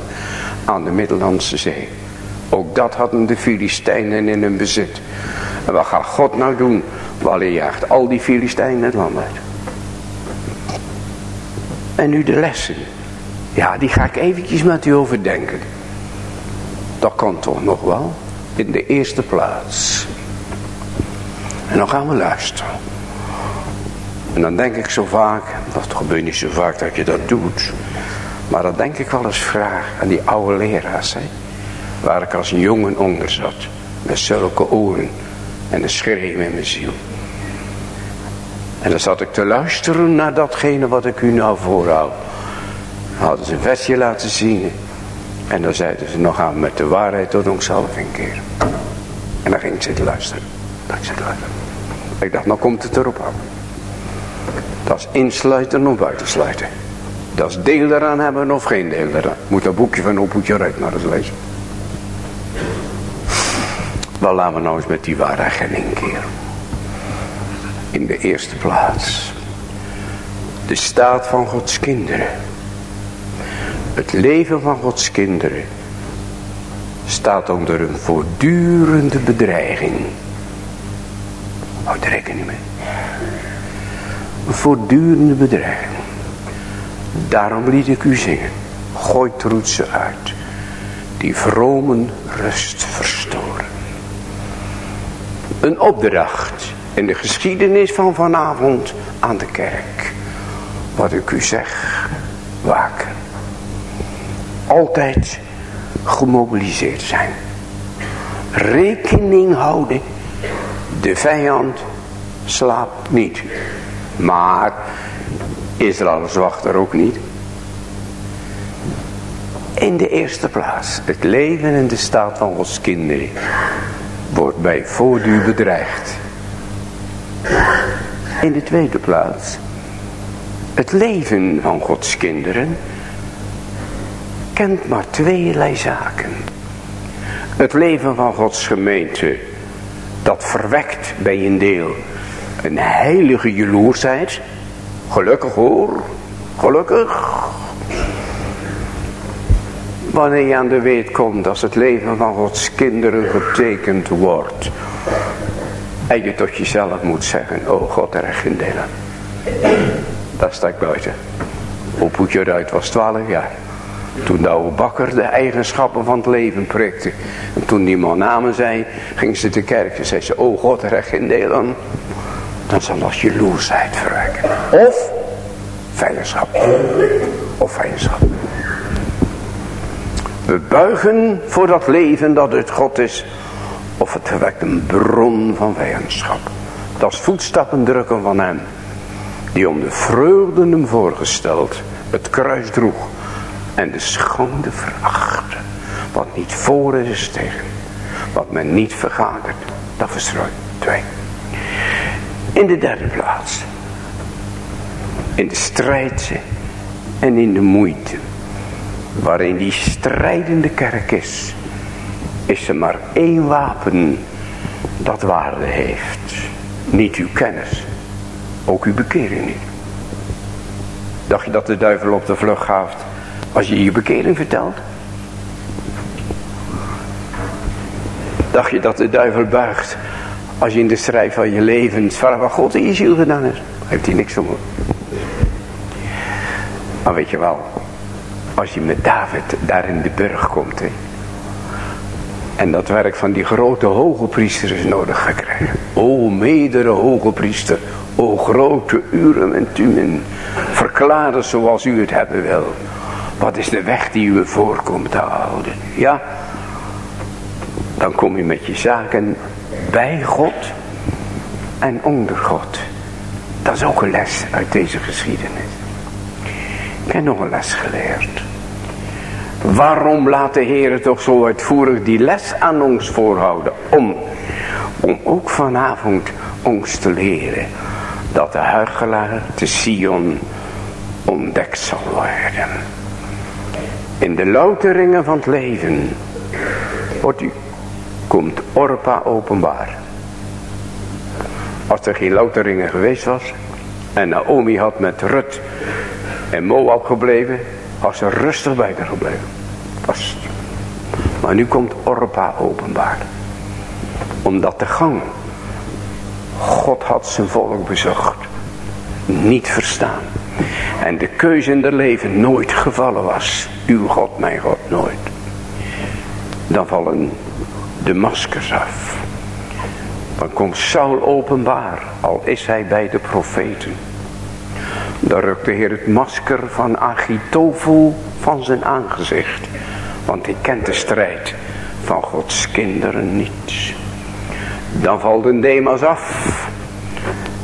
aan de Middellandse Zee. Ook dat hadden de Filistijnen in hun bezit. En wat gaat God nou doen? Wel, hij jaagt al die Filistijnen het land uit. En nu de lessen. Ja, die ga ik eventjes met u overdenken. Dat kan toch nog wel. In de eerste plaats. En dan gaan we luisteren. En dan denk ik zo vaak, dat gebeurt niet zo vaak dat je dat doet. Maar dan denk ik wel eens vraag aan die oude leraars. Hè, waar ik als jongen onder zat. Met zulke oren en een schreeuw in mijn ziel. En dan zat ik te luisteren naar datgene wat ik u nou voorhoud. Dan hadden ze een versje laten zien. En dan zeiden ze nog aan met de waarheid tot onszelf een keer. En dan ging ik zitten luisteren. Dat ik zitten luisteren. Ik dacht, nou komt het erop aan. Dat is insluiten of buitensluiten. Dat is deel eraan hebben of geen deel eraan. Moet dat boekje van Opoetje Rijk maar eens lezen. Wel laten we nou eens met die waarheid gaan inkeren. In de eerste plaats. De staat van Gods kinderen. Het leven van Gods kinderen. Staat onder een voortdurende bedreiging. Houd er rekening mee. Voortdurende bedreiging. Daarom liet ik u zingen. Gooit roet uit. Die vromen rust verstoren. Een opdracht in de geschiedenis van vanavond aan de kerk. Wat ik u zeg. Waken. Altijd gemobiliseerd zijn. Rekening houden de vijand slaapt niet. Maar Israël wacht er ook niet. In de eerste plaats, het leven en de staat van Gods kinderen wordt bij voortduur bedreigd. In de tweede plaats, het leven van Gods kinderen kent maar tweeërlei zaken. Het leven van Gods gemeente dat verwekt bij een deel een heilige jaloersheid. Gelukkig hoor, gelukkig. Wanneer je aan de weet komt als het leven van Gods kinderen getekend wordt. En je tot jezelf moet zeggen, oh God, er geen delen. Daar sta ik buiten. Moet je eruit was 12 jaar. Toen de oude bakker de eigenschappen van het leven prikte. En toen die man namen zei, ging ze de kerk en zei ze, oh God, er is geen. Dan zal dat jaloersheid verwekken. Of vijandschap. Of vijandschap. We buigen voor dat leven dat het God is. Of het verwekt een bron van vijandschap. Dat is voetstappen drukken van hem. Die om de vreugde hem voorgesteld het kruis droeg. En de schande verachtte. Wat niet voor is, is tegen. Wat men niet vergadert, dat verstrooit. Twee. In de derde plaats. In de strijd en in de moeite. Waarin die strijdende kerk is. Is er maar één wapen dat waarde heeft. Niet uw kennis. Ook uw bekering niet. Dacht je dat de duivel op de vlucht gaat als je je bekering vertelt? Dacht je dat de duivel buigt als je in de strijd van je leven vraagt wat God in je ziel gedaan is? Heeft hij niks om. Maar weet je wel, als je met David daar in de burg komt. En dat werk van die grote hoge priester is nodig gekregen. O medere hoge priester, o grote uren en tumen, verklaren zoals u het hebben wil. Wat is de weg die u voorkomt te houden? Ja, dan kom je met je zaken bij God en onder God. Dat is ook een les uit deze geschiedenis. Ik heb nog een les geleerd. Waarom laat de Heer toch zo uitvoerig die les aan ons voorhouden? Om, om ook vanavond ons te leren dat de huigelaar te Sion ontdekt zal worden. In de louteringen van het leven wordt u, komt Orpa openbaar. Als er geen louteringen geweest was en Naomi had met Rut en Moab gebleven, was ze rustig bij haar gebleven. Vast. Maar nu komt Orpa openbaar. Omdat de gang. God had zijn volk bezocht. Niet verstaan. En de keuze in de leven nooit gevallen was. Uw God, mijn God, nooit. Dan vallen de maskers af. Dan komt Saul openbaar. Al is hij bij de profeten. Dan rukt de Heer het masker van Achitofel van zijn aangezicht. Want hij kent de strijd van Gods kinderen niet. Dan valt de Demas af.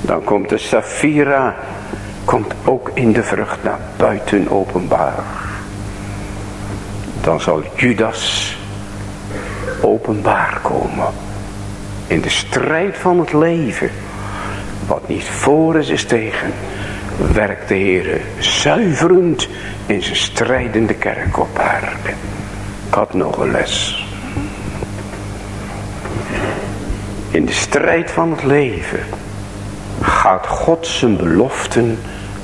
Dan komt de Safira. Komt ook in de vrucht naar buiten openbaar. Dan zal Judas openbaar komen. In de strijd van het leven. Wat niet voor is, is tegen werkt de Heer zuiverend in zijn strijdende kerk op aarde. Ik had nog een les. In de strijd van het leven gaat God zijn beloften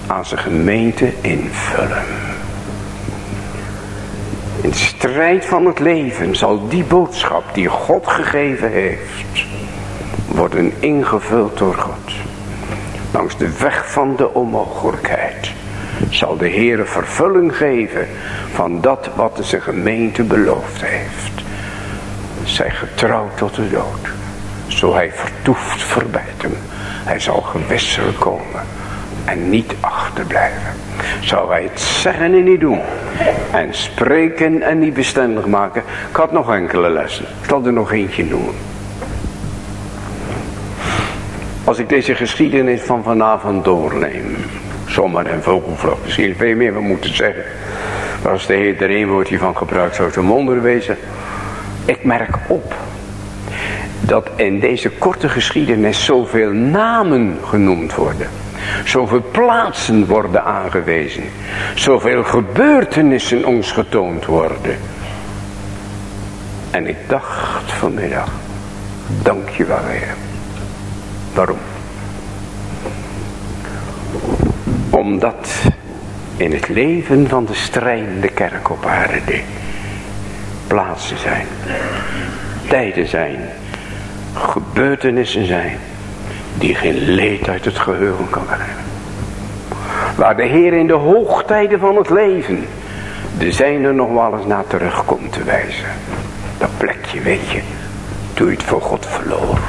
aan zijn gemeente invullen. In de strijd van het leven zal die boodschap die God gegeven heeft, worden ingevuld door God. Langs de weg van de onmogelijkheid zal de Heer vervulling geven van dat wat de zijn gemeente beloofd heeft. Zij getrouwd tot de dood. Zo hij vertoeft verbijt hem. Hij zal gewisseld komen en niet achterblijven. Zou hij het zeggen en niet doen. En spreken en niet bestendig maken. Ik had nog enkele lessen. Ik zal er nog eentje noemen. Als ik deze geschiedenis van vanavond doorneem. Zomaar en vogelvlog. Misschien veel meer we moeten zeggen. Maar als de Heer er een woordje van gebruikt zou het een wonder wezen. Ik merk op. Dat in deze korte geschiedenis zoveel namen genoemd worden. Zoveel plaatsen worden aangewezen. Zoveel gebeurtenissen ons getoond worden. En ik dacht vanmiddag. Dank je wel Heer. Waarom? Omdat in het leven van de strijdende kerk op aarde plaatsen zijn. Tijden zijn. Gebeurtenissen zijn. Die geen leed uit het geheugen kan brengen. Waar de Heer in de hoogtijden van het leven. De zijne nog wel eens naar terugkomt te wijzen. Dat plekje weet je. Toen je het voor God verloor.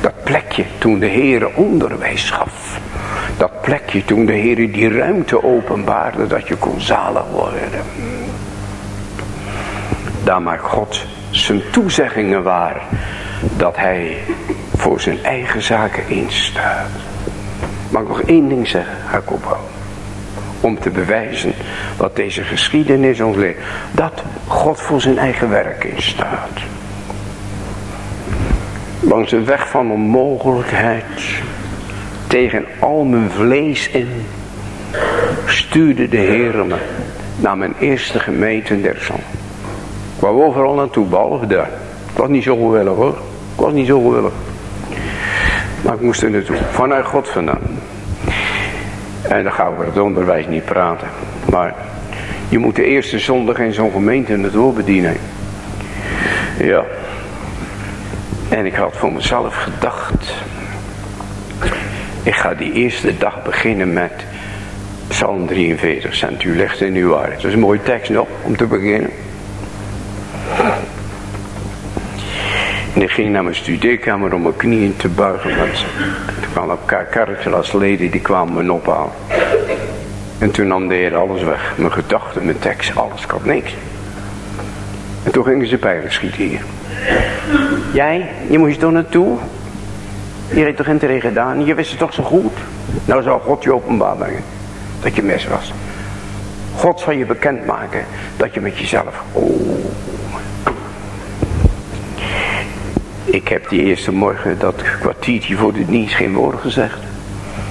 Dat plekje toen de Heer onderwijs gaf. Dat plekje toen de Heer die ruimte openbaarde dat je kon zalig worden. Daar maakt God zijn toezeggingen waar. Dat hij voor zijn eigen zaken instaat. Mag ik nog één ding zeggen, Jacob Om te bewijzen wat deze geschiedenis ons leert. Dat God voor zijn eigen werk instaat. Langs een weg van onmogelijkheid. Tegen al mijn vlees in. Stuurde de Heer me naar mijn eerste gemeente der zon. Ik wou overal naartoe, behalve daar. Ik was niet zo gewillig hoor. Ik was niet zo gewillig. Maar ik moest er naartoe. Vanuit God vandaan. En dan gaan we over het onderwijs niet praten. Maar je moet de eerste zondag in zo'n gemeente naartoe bedienen. Ja. En ik had voor mezelf gedacht. Ik ga die eerste dag beginnen met Psalm 43. Cent u legt in uw waarheid. Dat is een mooie tekst nog om te beginnen. En ik ging naar mijn studeerkamer om mijn knieën te buigen. Want er kwamen een als leden die kwamen me ophalen. En toen nam de Heer alles weg. Mijn gedachten, mijn tekst, alles. Had niks. En toen gingen ze pijlen schieten hier. Jij, je moest er naartoe. Je heeft toch geen gedaan. Je wist het toch zo goed. Nou zou God je openbaar brengen. Dat je mis was. God zal je bekendmaken dat je met jezelf. Oh. Ik heb die eerste morgen dat kwartiertje voor de dienst geen woord gezegd.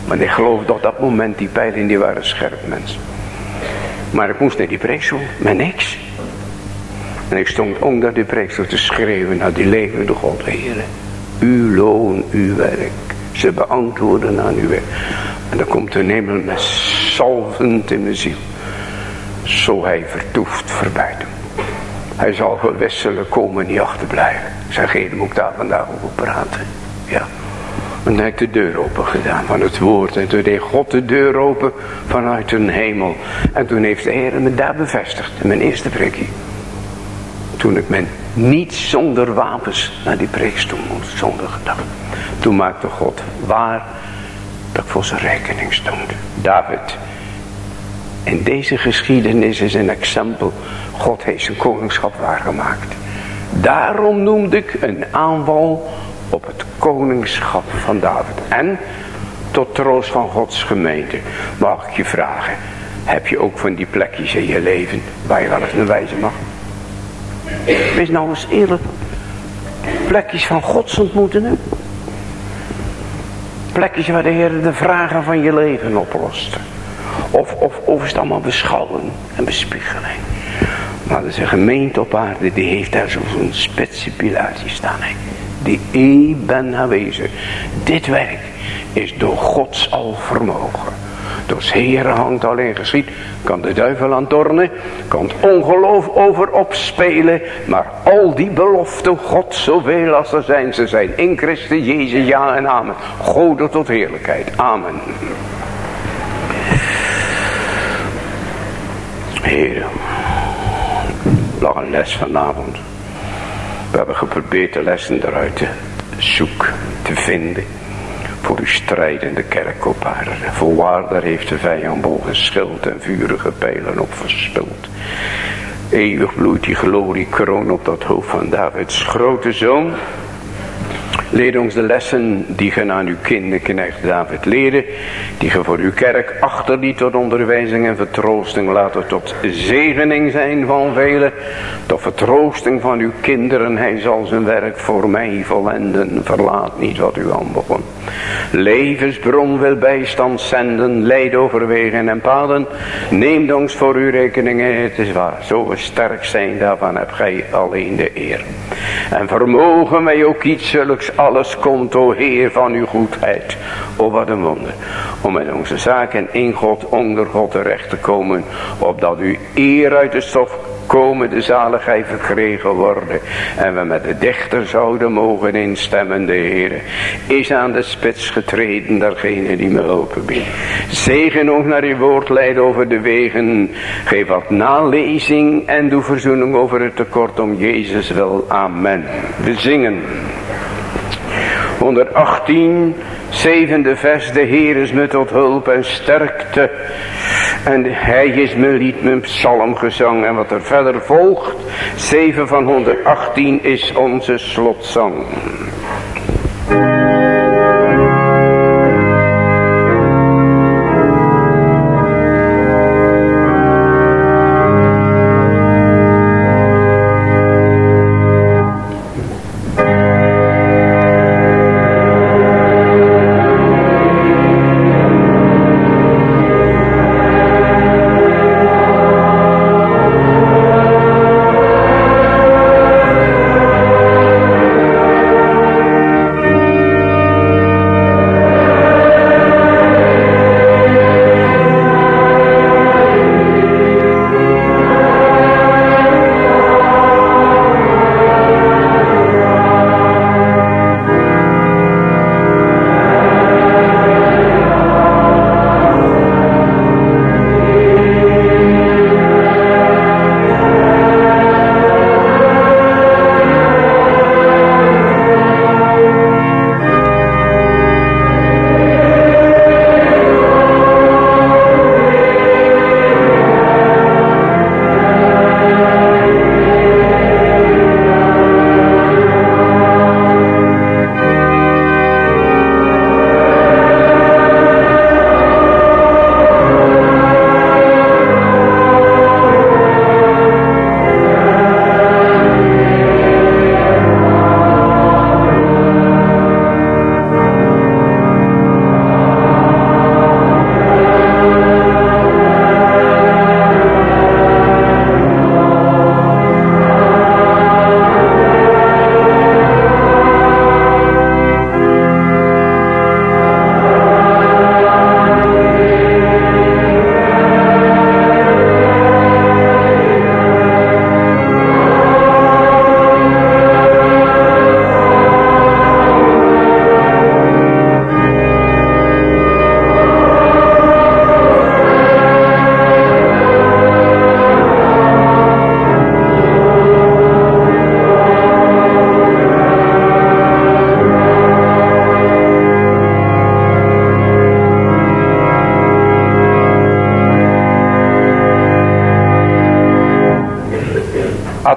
Maar ik geloof op dat moment die pijlen die waren scherp mensen. Maar ik moest naar die preekstoel met niks. En ik stond onder de preekstoel te schreeuwen naar die levende God. Heer, uw loon, uw werk. Ze beantwoorden aan uw werk. En dan komt de hemel met salvend in mijn ziel. Zo hij vertoeft verbuiten. Hij zal gewisselen komen niet achterblijven. Zeg, geen moet ik daar vandaag over praten. Ja. En ik de deur open gedaan van het woord. En toen deed God de deur open vanuit een hemel. En toen heeft de Heer me daar bevestigd. In mijn eerste prikje. Toen ik men niet zonder wapens naar die preekstoel moest. Zonder gedachten. Toen maakte God waar dat ik voor zijn rekening stond. David. En deze geschiedenis is een exempel. God heeft zijn koningschap waargemaakt. Daarom noemde ik een aanval op het koningschap van David. En tot troost van Gods gemeente mag ik je vragen. Heb je ook van die plekjes in je leven waar je wel eens naar wijzen mag? Wees nou eens eerlijk. Plekjes van Gods ontmoetingen. Plekjes waar de Heer de vragen van je leven oplost. Of, of, of is het allemaal beschouwen en bespiegeling. Maar er is een gemeente op aarde die heeft daar zo'n spitse staan. Hè. Die ben aanwezig. Dit werk is door Gods alvermogen. Door Heer hangt alleen geschied. Kan de duivel aan tornen. Kan het ongeloof over opspelen. Maar al die beloften God zoveel als er zijn. Ze zijn in Christus Jezus ja en amen. Goden tot heerlijkheid. Amen. Heer. Nog een les vanavond. We hebben geprobeerd de lessen eruit te zoeken, te vinden. Voor uw strijdende kerk op aarde. Voorwaar, daar heeft de vijand boven schild en vurige pijlen op verspild. Eeuwig bloeit die glorie kroon op dat hoofd van Davids grote zoon. Leer ons de lessen die ge aan uw kinderknecht David leerde, die ge voor uw kerk achterliet tot onderwijzing en vertroosting, laten tot zegening zijn van velen, tot vertroosting van uw kinderen, hij zal zijn werk voor mij volenden, verlaat niet wat u aan begon. Levensbron wil bijstand zenden, leid over wegen en paden, neem ons voor uw rekeningen, het is waar, zo we sterk zijn, daarvan hebt gij alleen de eer. En vermogen wij ook iets zulks alles komt, o Heer, van uw goedheid. O wat een wonder. Om in onze zaken in God, onder God terecht te komen. Opdat u eer uit de stof volkomen de zaligheid verkregen worden. En we met de dichter zouden mogen instemmen, de Heer. Is aan de spits getreden, daargene die me hulpen biedt. Zegen ook naar uw woord leiden over de wegen. Geef wat nalezing en doe verzoening over het tekort om Jezus wil. Amen. We zingen. 118, zevende vers, de Heer is me tot hulp en sterkte. En hij is me lied mijn psalmgezang. En wat er verder volgt, 7 van 118 is onze slotzang.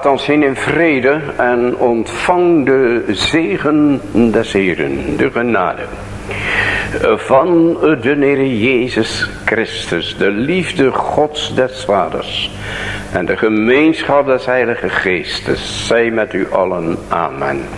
Ons zien in vrede en ontvang de zegen des Heren, de genade van de Heer Jezus Christus, de liefde Gods des Vaders en de gemeenschap des Heilige Geestes, zij met u allen. Amen.